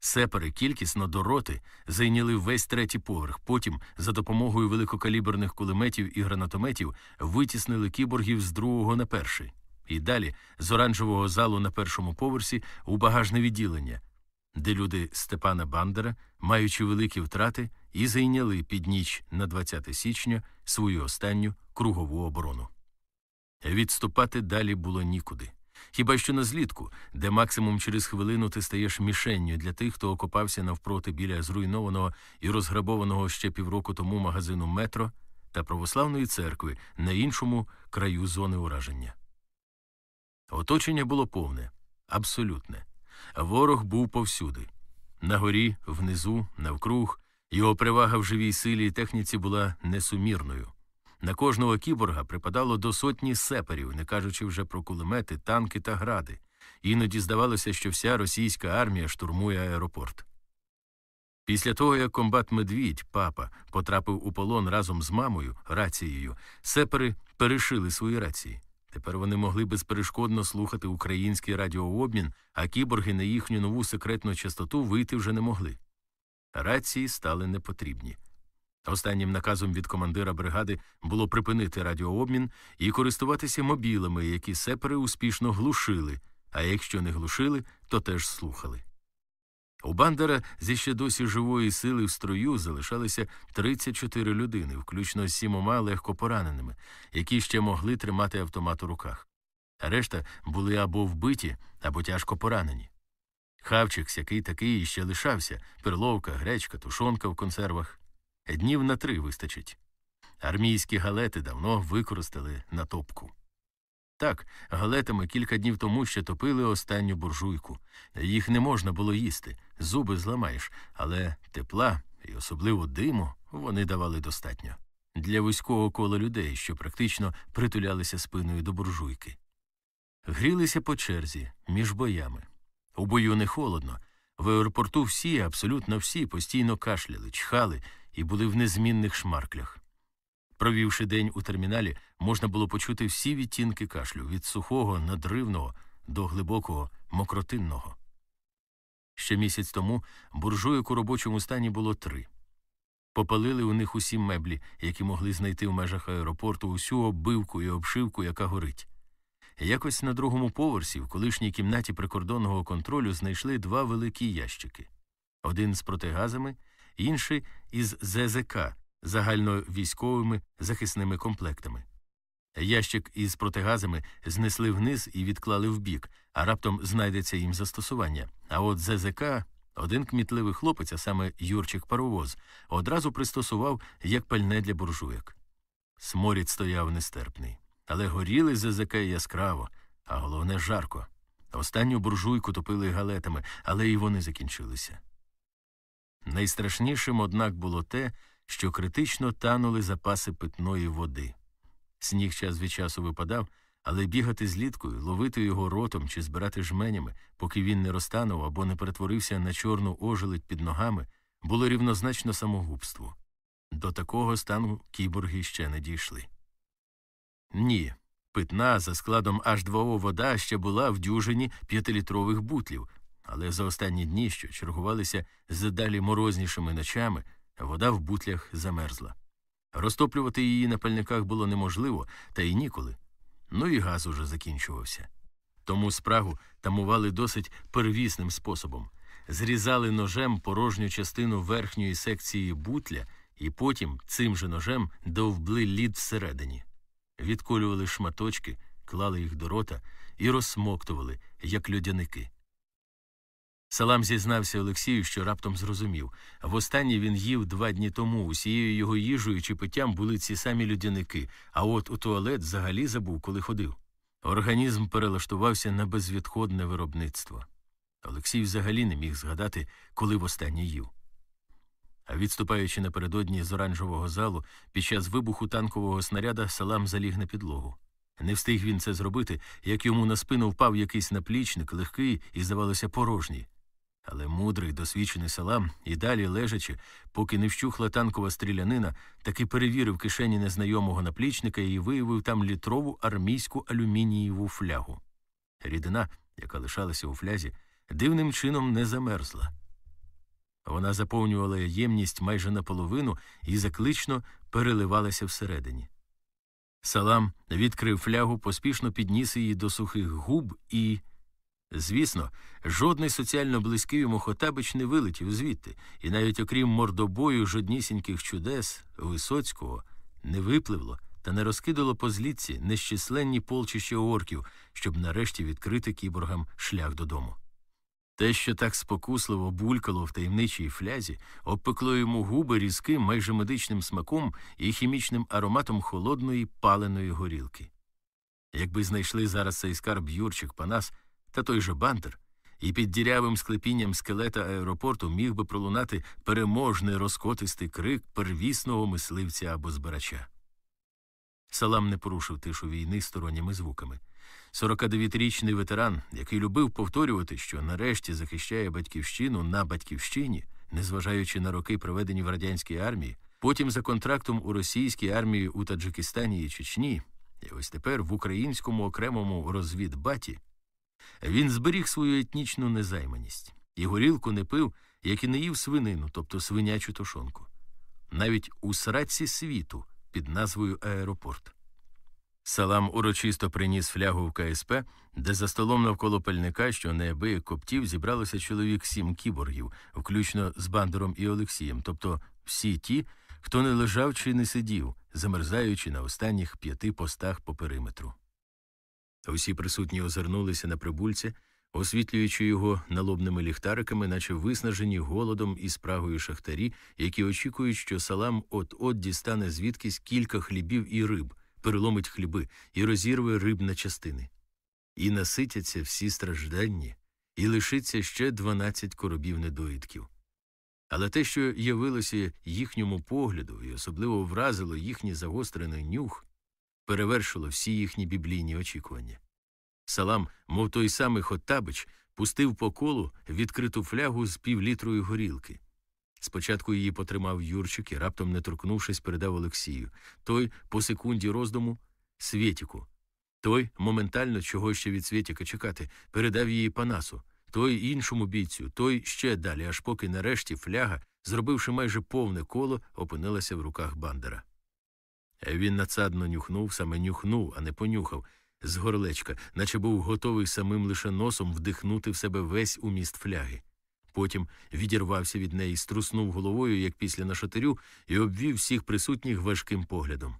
Сепари кількісно до роти зайняли весь третій поверх. Потім, за допомогою великокаліберних кулеметів і гранатометів, витіснили кіборгів з другого на перший і далі з оранжевого залу на першому поверсі у багажне відділення, де люди Степана Бандера, маючи великі втрати, і зайняли під ніч на 20 січня свою останню кругову оборону. Відступати далі було нікуди. Хіба що на злітку, де максимум через хвилину ти стаєш мішенню для тих, хто окопався навпроти біля зруйнованого і розграбованого ще півроку тому магазину метро та православної церкви на іншому краю зони ураження. Оточення було повне, абсолютне. Ворог був повсюди. На горі, внизу, навкруг, його перевага в живій силі і техніці була несумірною. На кожного кіборга припадало до сотні сеперів, не кажучи вже про кулемети, танки та гради, іноді здавалося, що вся російська армія штурмує аеропорт. Після того, як комбат Медвідь, папа, потрапив у полон разом з мамою, рацією, сепери перешили свої рації. Тепер вони могли безперешкодно слухати український радіообмін, а кіборги на їхню нову секретну частоту вийти вже не могли. Рації стали непотрібні. Останнім наказом від командира бригади було припинити радіообмін і користуватися мобілами, які сепери успішно глушили, а якщо не глушили, то теж слухали. У Бандера зі ще досі живої сили в строю залишалися 34 людини, включно з сімома легко пораненими, які ще могли тримати автомат у руках. Решта були або вбиті, або тяжко поранені. Хавчик, сякий такий ще лишався перловка, гречка, тушонка в консервах. Днів на три вистачить. Армійські галети давно використали на топку. Так, галетами кілька днів тому ще топили останню буржуйку. Їх не можна було їсти, зуби зламаєш, але тепла і особливо диму вони давали достатньо для вузького кола людей, що практично притулялися спиною до буржуйки. Грілися по черзі між боями. У бою не холодно. В аеропорту всі, абсолютно всі, постійно кашляли, чхали і були в незмінних шмарклях. Провівши день у терміналі, можна було почути всі відтінки кашлю від сухого, надривного до глибокого, мокротинного. Ще місяць тому буржуйок у робочому стані було три. Попалили у них усі меблі, які могли знайти в межах аеропорту усю оббивку і обшивку, яка горить. Якось на другому поверсі, в колишній кімнаті прикордонного контролю, знайшли два великі ящики один з протигазами, інший із ЗЗК загальновійськовими захисними комплектами. Ящик із протигазами знесли вниз і відклали вбік, а раптом знайдеться їм застосування. А от ЗЗК один кмітливий хлопець, а саме Юрчик Паровоз, одразу пристосував як пальне для буржуєк. Сморід стояв нестерпний, але горіли ЗЗК яскраво, а головне жарко. Останню буржуйку топили галетами, але і вони закінчилися. Найстрашнішим, однак, було те, що критично танули запаси питної води. Сніг час від часу випадав, але бігати з літкою, ловити його ротом чи збирати жменями, поки він не розтанув або не перетворився на чорну ожеледь під ногами, було рівнозначно самогубству. До такого стану кіборги ще не дійшли. Ні, питна за складом H2O вода ще була в дюжині п'ятилітрових бутлів, але за останні дні, що чергувалися з далі морознішими ночами, вода в бутлях замерзла. Розтоплювати її на пальниках було неможливо, та й ніколи. Ну і газ уже закінчувався. Тому спрагу тамували досить первісним способом зрізали ножем порожню частину верхньої секції бутля і потім цим же ножем довбли лід всередині, відколювали шматочки, клали їх до рота і розсмоктували, як льодяники. Салам зізнався Олексію, що раптом зрозумів. Востаннє він їв два дні тому. Усією його їжею чи питтям були ці самі людяники, а от у туалет взагалі забув, коли ходив. Організм перелаштувався на безвідходне виробництво. Олексій взагалі не міг згадати, коли востаннє їв. А відступаючи напередодні з оранжевого залу, під час вибуху танкового снаряда салам заліг на підлогу. Не встиг він це зробити, як йому на спину впав якийсь наплічник, легкий і, здавалося, порожній. Але мудрий, досвідчений салам і далі лежачи, поки не вщухла танкова стрілянина, таки перевірив кишені незнайомого наплічника і виявив там літрову армійську алюмінієву флягу. Рідина, яка лишалася у флязі, дивним чином не замерзла. Вона заповнювала ємність майже наполовину і заклично переливалася всередині. Салам відкрив флягу, поспішно підніс її до сухих губ і. Звісно, жодний соціально близький йому Хотабич не вилетів звідти, і навіть окрім мордобою жоднісіньких чудес Висоцького не випливло та не розкидало по злітці нещисленні полчища орків, щоб нарешті відкрити кіборгам шлях додому. Те, що так спокусливо булькало в таємничій флязі, обпекло йому губи різким, майже медичним смаком і хімічним ароматом холодної паленої горілки. Якби знайшли зараз цей скарб Юрчик Панас та той же бантер, і під дірявим склепінням скелета аеропорту міг би пролунати переможний розкотистий крик первісного мисливця або збирача. Салам не порушив тишу війни сторонніми звуками. 49-річний ветеран, який любив повторювати, що нарешті захищає батьківщину на батьківщині, незважаючи на роки, проведені в радянській армії, потім за контрактом у російській армії у Таджикистані і Чечні, і ось тепер в українському окремому розвідбаті, він зберіг свою етнічну незайманість і горілку не пив, як і не їв свинину, тобто свинячу тушонку, навіть у сраці світу під назвою Аеропорт. Салам урочисто приніс флягу в КСП, де за столом навколо пальника, що неабияк коптів, зібралося чоловік сім кіборгів, включно з Бандером і Олексієм, тобто всі ті, хто не лежав чи не сидів, замерзаючи на останніх п'яти постах по периметру. Усі присутні озирнулися на прибульця, освітлюючи його налобними ліхтариками, наче виснажені голодом і спрагою шахтарі, які очікують, що салам от-от дістане звідкись кілька хлібів і риб, переломить хліби і розірве риб на частини. І наситяться всі стражданні, і лишиться ще дванадцять коробів недоїдків. Але те, що явилося їхньому погляду, і особливо вразило їхній загострений нюх, перевершило всі їхні біблійні очікування. Салам, мов той самий Хоттабич, пустив по колу відкриту флягу з півлітрою горілки. Спочатку її потримав Юрчик і, раптом, не торкнувшись, передав Олексію. Той, по секунді роздуму, Свєтіку. Той, моментально, чого ще від Свєтіка чекати, передав її Панасу, той іншому бійцю, той ще далі, аж поки нарешті фляга, зробивши майже повне коло, опинилася в руках бандера. Він надсадно нюхнув, саме нюхнув, а не понюхав, з горлечка, наче був готовий самим лише носом вдихнути в себе весь уміст фляги. Потім відірвався від неї, струснув головою, як після нашатирю, і обвів всіх присутніх важким поглядом.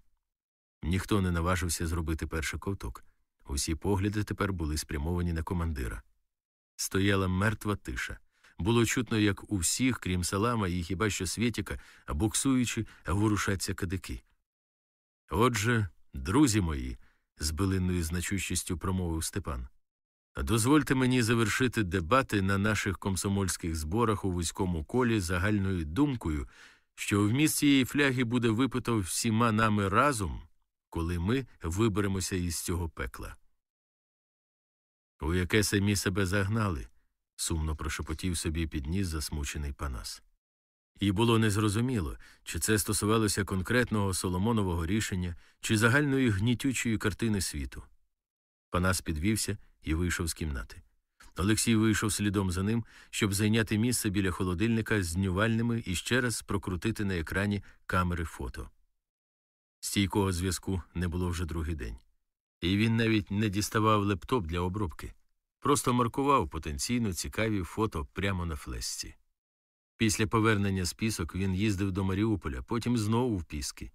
Ніхто не наважився зробити перший ковток. Усі погляди тепер були спрямовані на командира. Стояла мертва тиша. Було чутно, як у всіх, крім салама і хіба що Свєтіка, буксуючи, ворушаться кадики. Отже, друзі мої, з билинною значущістю промовив Степан. Дозвольте мені завершити дебати на наших комсомольських зборах у вузькому колі загальною думкою, що вміст цієї фляги буде випито всіма нами разом, коли ми виберемося із цього пекла. У яке самі себе загнали, сумно прошепотів собі підніс засмучений Панас. І було незрозуміло, чи це стосувалося конкретного Соломонового рішення, чи загальної гнітючої картини світу. Панас підвівся і вийшов з кімнати. Олексій вийшов слідом за ним, щоб зайняти місце біля холодильника з днювальними і ще раз прокрутити на екрані камери фото. Стійкого зв'язку не було вже другий день. І він навіть не діставав лептоп для обробки, просто маркував потенційно цікаві фото прямо на флесці. Після повернення з пісок він їздив до Маріуполя, потім знову в Піски.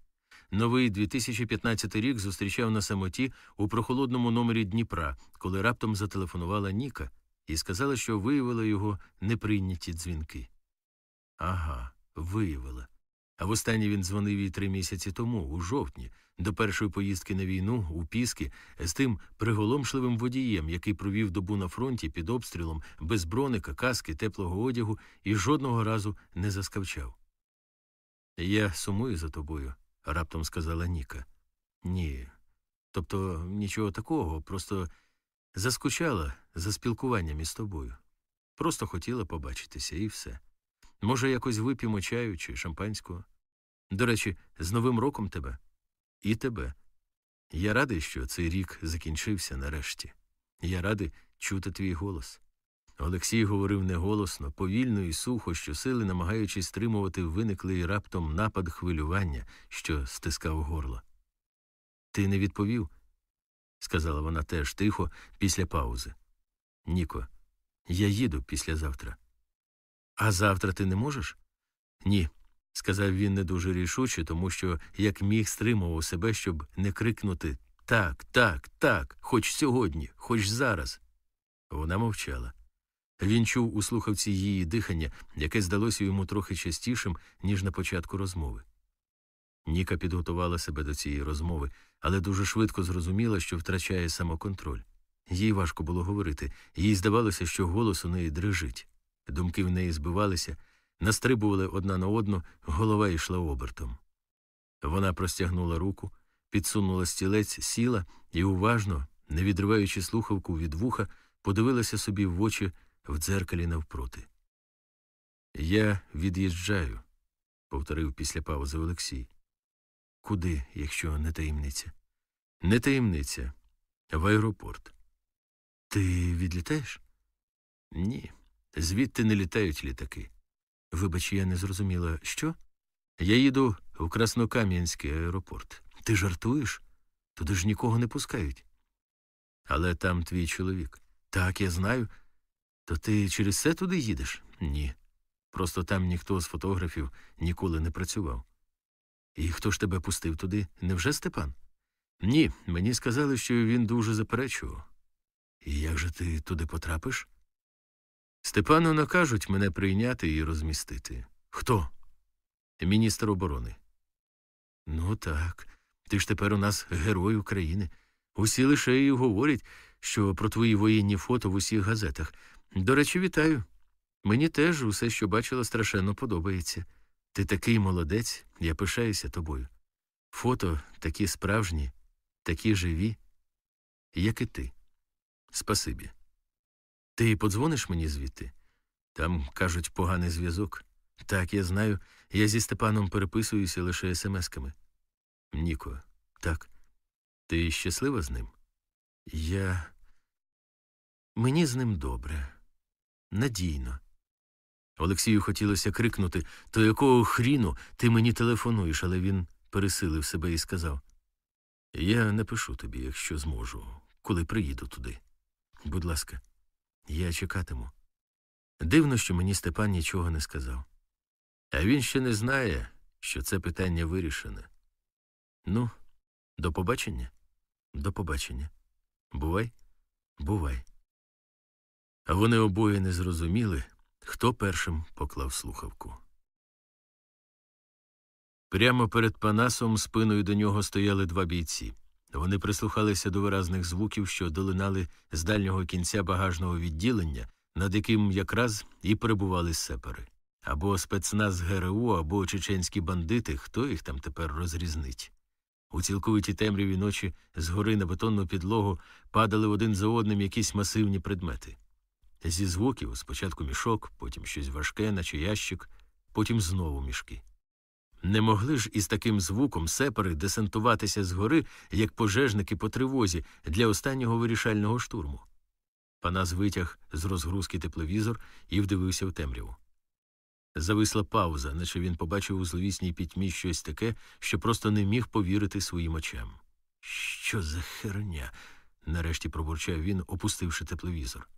Новий 2015 рік зустрічав на самоті у прохолодному номері Дніпра, коли раптом зателефонувала Ніка і сказала, що виявила його неприйняті дзвінки. Ага, виявила. А востаннє він дзвонив їй три місяці тому, у жовтні, до першої поїздки на війну у Піски, з тим приголомшливим водієм, який провів добу на фронті під обстрілом, без броника, каски, теплого одягу і жодного разу не заскавчав. Я сумую за тобою, раптом сказала Ніка. Ні. Тобто нічого такого, просто заскучала за спілкуванням із тобою. Просто хотіла побачитися і все. Може, якось вип'ємо чаю чи шампанського. До речі, з Новим роком тебе і тебе. Я радий, що цей рік закінчився нарешті. Я радий чути твій голос. Олексій говорив неголосно, повільно і сухо, щосили намагаючись стримувати виниклий раптом напад хвилювання, що стискав горло. Ти не відповів, сказала вона теж тихо, після паузи. Ніко, я їду післязавтра. А завтра ти не можеш? Ні, сказав він не дуже рішуче, тому що як міг стримував себе, щоб не крикнути так, так, так, хоч сьогодні, хоч зараз. Вона мовчала. Він чув у слухавці її дихання, яке здалося йому трохи частішим, ніж на початку розмови. Ніка підготувала себе до цієї розмови, але дуже швидко зрозуміла, що втрачає самоконтроль. Їй важко було говорити, їй здавалося, що голос у неї дрижить. Думки в неї збивалися, настрибували одна на одну, голова йшла обертом. Вона простягнула руку, підсунула стілець, сіла і уважно, не відриваючи слухавку від вуха, подивилася собі в очі в дзеркалі навпроти. Я від'їжджаю, повторив після паузи Олексій. Куди, якщо не таємниця? Не таємниця, в аеропорт. Ти відлітаєш? Ні. Звідти не літають літаки. Вибач, я не зрозуміла, що? Я їду в Краснокам'янський аеропорт. Ти жартуєш? Туди ж нікого не пускають. Але там твій чоловік. Так, я знаю. То ти через це туди їдеш? Ні. Просто там ніхто з фотографів ніколи не працював. І хто ж тебе пустив туди? Невже Степан? Ні, мені сказали, що він дуже заперечував. І як же ти туди потрапиш? Степану накажуть мене прийняти і розмістити. Хто? Міністр оборони. Ну так. Ти ж тепер у нас герой України. Усі лише і говорять, що про твої воєнні фото в усіх газетах. До речі, вітаю. Мені теж усе, що бачила, страшенно подобається. Ти такий молодець, я пишаюся тобою. Фото такі справжні, такі живі, як і ти. Спасибі. Ти подзвониш мені звідти? Там, кажуть, поганий зв'язок. Так, я знаю, я зі Степаном переписуюся лише смс-ками. Ніко, так. Ти щаслива з ним? Я. Мені з ним добре, надійно. Олексію хотілося крикнути то якого хріну ти мені телефонуєш, але він пересилив себе і сказав Я напишу тобі, якщо зможу, коли приїду туди. Будь ласка, я чекатиму. Дивно, що мені Степан нічого не сказав. А він ще не знає, що це питання вирішене. Ну, до побачення? До побачення. Бувай, бувай. А вони обоє не зрозуміли, хто першим поклав слухавку. Прямо перед Панасом спиною до нього стояли два бійці. Вони прислухалися до виразних звуків, що долинали з дальнього кінця багажного відділення, над яким якраз і перебували сепари. Або спецназ ГРУ, або чеченські бандити, хто їх там тепер розрізнить. У цілковитій темряві ночі згори на бетонну підлогу падали один за одним якісь масивні предмети. Зі звуків спочатку мішок, потім щось важке, наче ящик, потім знову мішки. Не могли ж із таким звуком сепари десантуватися згори, як пожежники по тривозі для останнього вирішального штурму. Панас витяг з розгрузки тепловізор і вдивився в темряву. Зависла пауза, наче він побачив у зловісній пітьмі щось таке, що просто не міг повірити своїм очам. Що за херня? нарешті пробурчав він, опустивши тепловізор.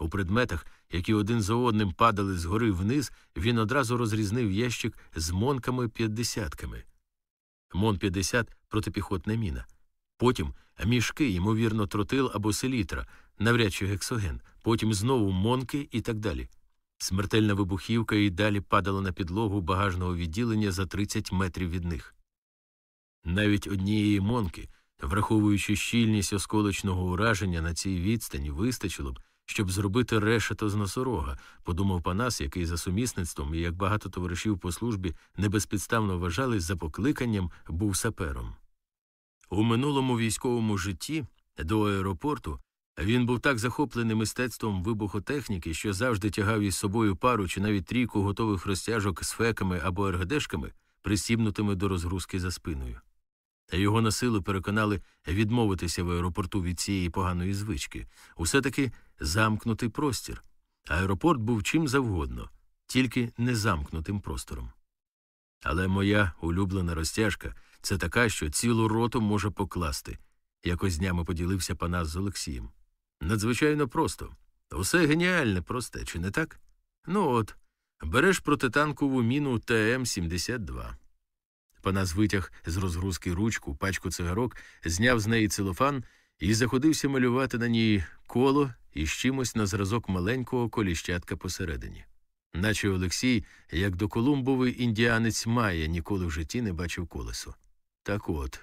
У предметах, які один за одним падали згори вниз, він одразу розрізнив ящик з монками п'ятдесятками. Мон 50 протипіхотна міна. Потім мішки, ймовірно, тротил або селітра, навряд чи гексоген, потім знову монки і так далі. Смертельна вибухівка і далі падала на підлогу багажного відділення за 30 метрів від них. Навіть однієї монки, враховуючи щільність осколочного ураження на цій відстані, вистачило б, щоб зробити решето з носорога, подумав Панас, який за сумісництвом і як багато товаришів по службі небезпідставно вважали за покликанням, був сапером. У минулому військовому житті до аеропорту він був так захоплений мистецтвом вибухотехніки, що завжди тягав із собою пару чи навіть трійку готових розтяжок з феками або ергедешками, присібнутими до розгрузки за спиною. Та його на силу переконали відмовитися в аеропорту від цієї поганої звички, усе таки замкнутий простір. Аеропорт був чим завгодно, тільки не замкнутим простором. Але моя улюблена розтяжка це така, що цілу роту може покласти, якось днями поділився Панас з Олексієм. Надзвичайно просто. Усе геніальне просте, чи не так? Ну от, береш протитанкову міну ТМ-72. Панас витяг з розгрузки ручку, пачку цигарок, зняв з неї целофан і заходився малювати на ній коло із чимось на зразок маленького коліщатка посередині. Наче Олексій, як до Колумбовий індіанець Майя, ніколи в житті не бачив колесо. Так от,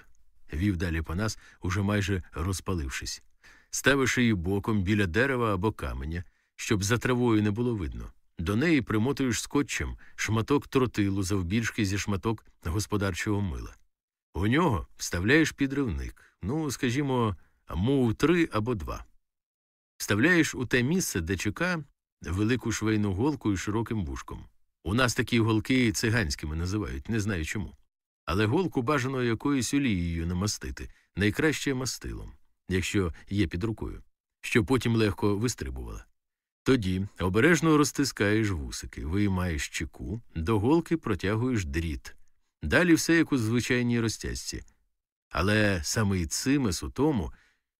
вів далі Панас, уже майже розпалившись. Ставиш її боком біля дерева або каменя, щоб за травою не було видно. До неї примотуєш скотчем шматок тротилу завбільшки зі шматок господарчого мила. У нього вставляєш підривник, ну, скажімо, мув три або два. Вставляєш у те місце, де чека велику швейну голку із широким вушком. У нас такі голки циганськими називають, не знаю чому. Але голку бажано якоюсь олією намастити, найкраще мастилом, якщо є під рукою, щоб потім легко вистрибувала. Тоді обережно розтискаєш вусики, виймаєш чеку, до голки протягуєш дріт. Далі все як у звичайній розтяжці. Але самий цимес у тому,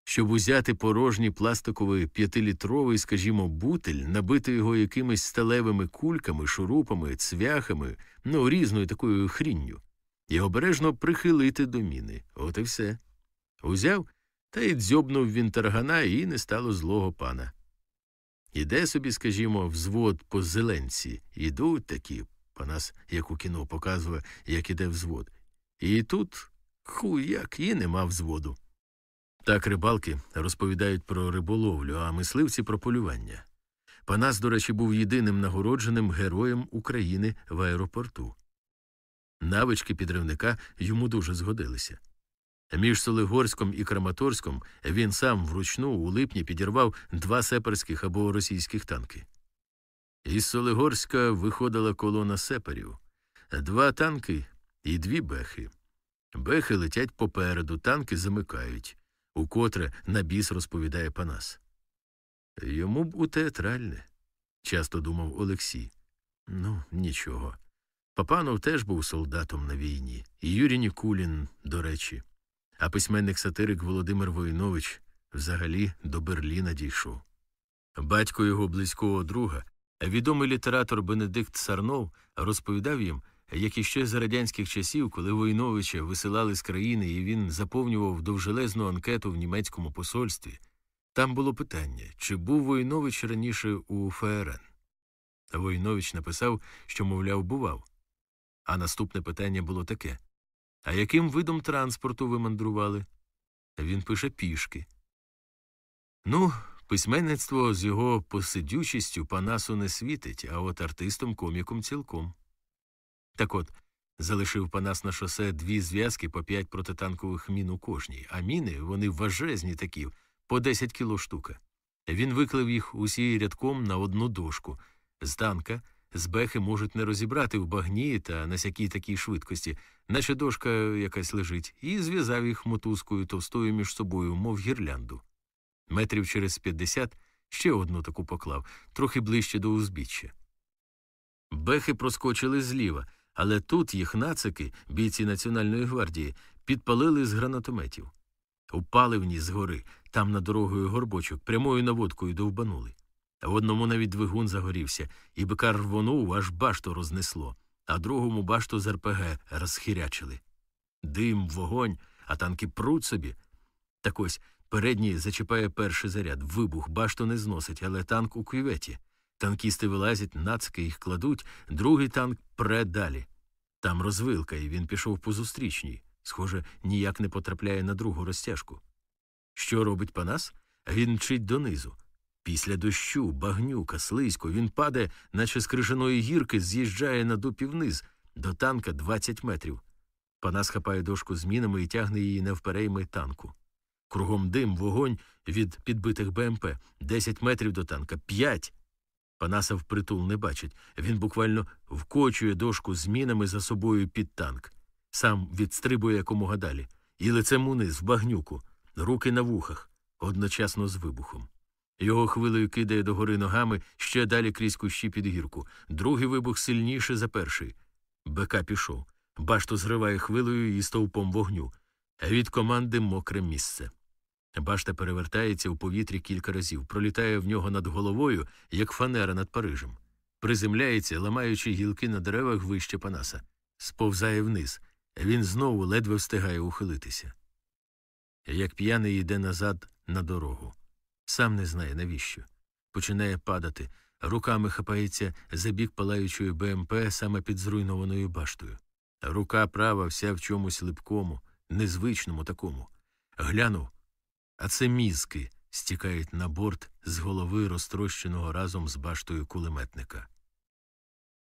щоб узяти порожній пластиковий п'ятилітровий, скажімо, бутель, набити його якимись сталевими кульками, шурупами, цвяхами, ну, різною такою хрінню, і обережно прихилити до міни. От і все. Узяв та й дзьобнув він таргана, і не стало злого пана. Іде собі, скажімо, взвод по зеленці, ідуть такі, Панас, як у кіно, показує, як іде взвод. І тут хуй як і нема взводу. Так рибалки розповідають про риболовлю, а мисливці про полювання. Панас, до речі, був єдиним нагородженим героєм України в аеропорту. Навички підривника йому дуже згодилися. Між Солигорськом і Краматорськом він сам вручну у липні підірвав два сеперських або російських танки. Із Солигорська виходила колона сеперів, два танки і дві бехи. Бехи летять попереду, танки замикають, укотре на біс розповідає Панас. Йому б у театральне, часто думав Олексій. Ну, нічого. Папанов теж був солдатом на війні, і Юрій Нікулін, до речі. А письменник сатирик Володимир Войнович взагалі до Берліна дійшов. Батько його близького друга, відомий літератор Бенедикт Сарнов, розповідав їм, як іще за радянських часів, коли Войновича висилали з країни і він заповнював довжелезну анкету в німецькому посольстві, там було питання, чи був Войнович раніше у ФРН. Войнович написав, що, мовляв, бував. А наступне питання було таке А яким видом транспорту ви мандрували? Він пише пішки. Ну, письменництво з його посидючістю Панасу не світить, а от артистом коміком цілком. Так от, залишив Панас на шосе дві зв'язки по п'ять протитанкових мін у кожній, а міни вони важезні такі, по 10 кіло штука. Він виклав їх усі рядком на одну дошку. З танка, з бехи можуть не розібрати в багні та на сякій такій швидкості, наче дошка якась лежить, і зв'язав їх мотузкою товстою між собою, мов гірлянду. Метрів через 50 ще одну таку поклав, трохи ближче до узбіччя. Бехи проскочили зліва, але тут їх нацики, бійці Національної гвардії, підпалили з гранатометів. Упали вниз з гори, там на дорогою горбочок, прямою наводкою довбанули. В одному навіть двигун загорівся, і бикар рвонув, аж башту рознесло, а другому башту з РПГ розхирячили. Дим, вогонь, а танки пруть собі. Так ось передній зачіпає перший заряд, вибух, башту не зносить, але танк у кюветі. Танкісти вилазять, нацики їх кладуть, другий танк пре далі. Там розвилка, і він пішов по зустрічній. Схоже, ніяк не потрапляє на другу розтяжку. Що робить Панас? Він мчить донизу. Після дощу, багнюка, слизько, він падає, наче з крижаної гірки, з'їжджає на дупі вниз, до танка 20 метрів. Панас хапає дошку з мінами і тягне її навперейми танку. Кругом дим, вогонь від підбитих БМП, 10 метрів до танка, 5. Панаса впритул не бачить. Він буквально вкочує дошку з мінами за собою під танк. Сам відстрибує якомога далі, і лицем униз, в багнюку, руки на вухах, одночасно з вибухом. Його хвилею кидає догори ногами ще далі крізь кущі під гірку. Другий вибух сильніше за перший. БК пішов. Башту зриває хвилею і стовпом вогню. Від команди мокре місце. Башта перевертається у повітрі кілька разів, пролітає в нього над головою, як фанера над Парижем. Приземляється, ламаючи гілки на деревах вище Панаса. Сповзає вниз. Він знову ледве встигає ухилитися. Як п'яний йде назад на дорогу. Сам не знає, навіщо. Починає падати, руками хапається за бік палаючої БМП саме під зруйнованою баштою. Рука права вся в чомусь липкому, незвичному такому. Глянув, а це мізки стікають на борт з голови розтрощеного разом з баштою кулеметника.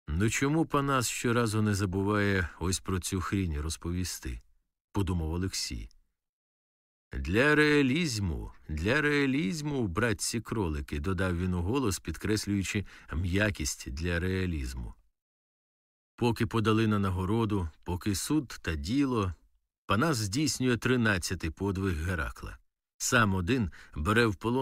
Ну чому Панас щоразу не забуває ось про цю хрінь розповісти? подумав Олексій. Для реалізму, для реалізму, братці кролики, додав він у голос, підкреслюючи м'якість для реалізму. Поки подали на нагороду, поки суд та діло, Панас здійснює тринадцятий подвиг Геракла. Сам один бере в полон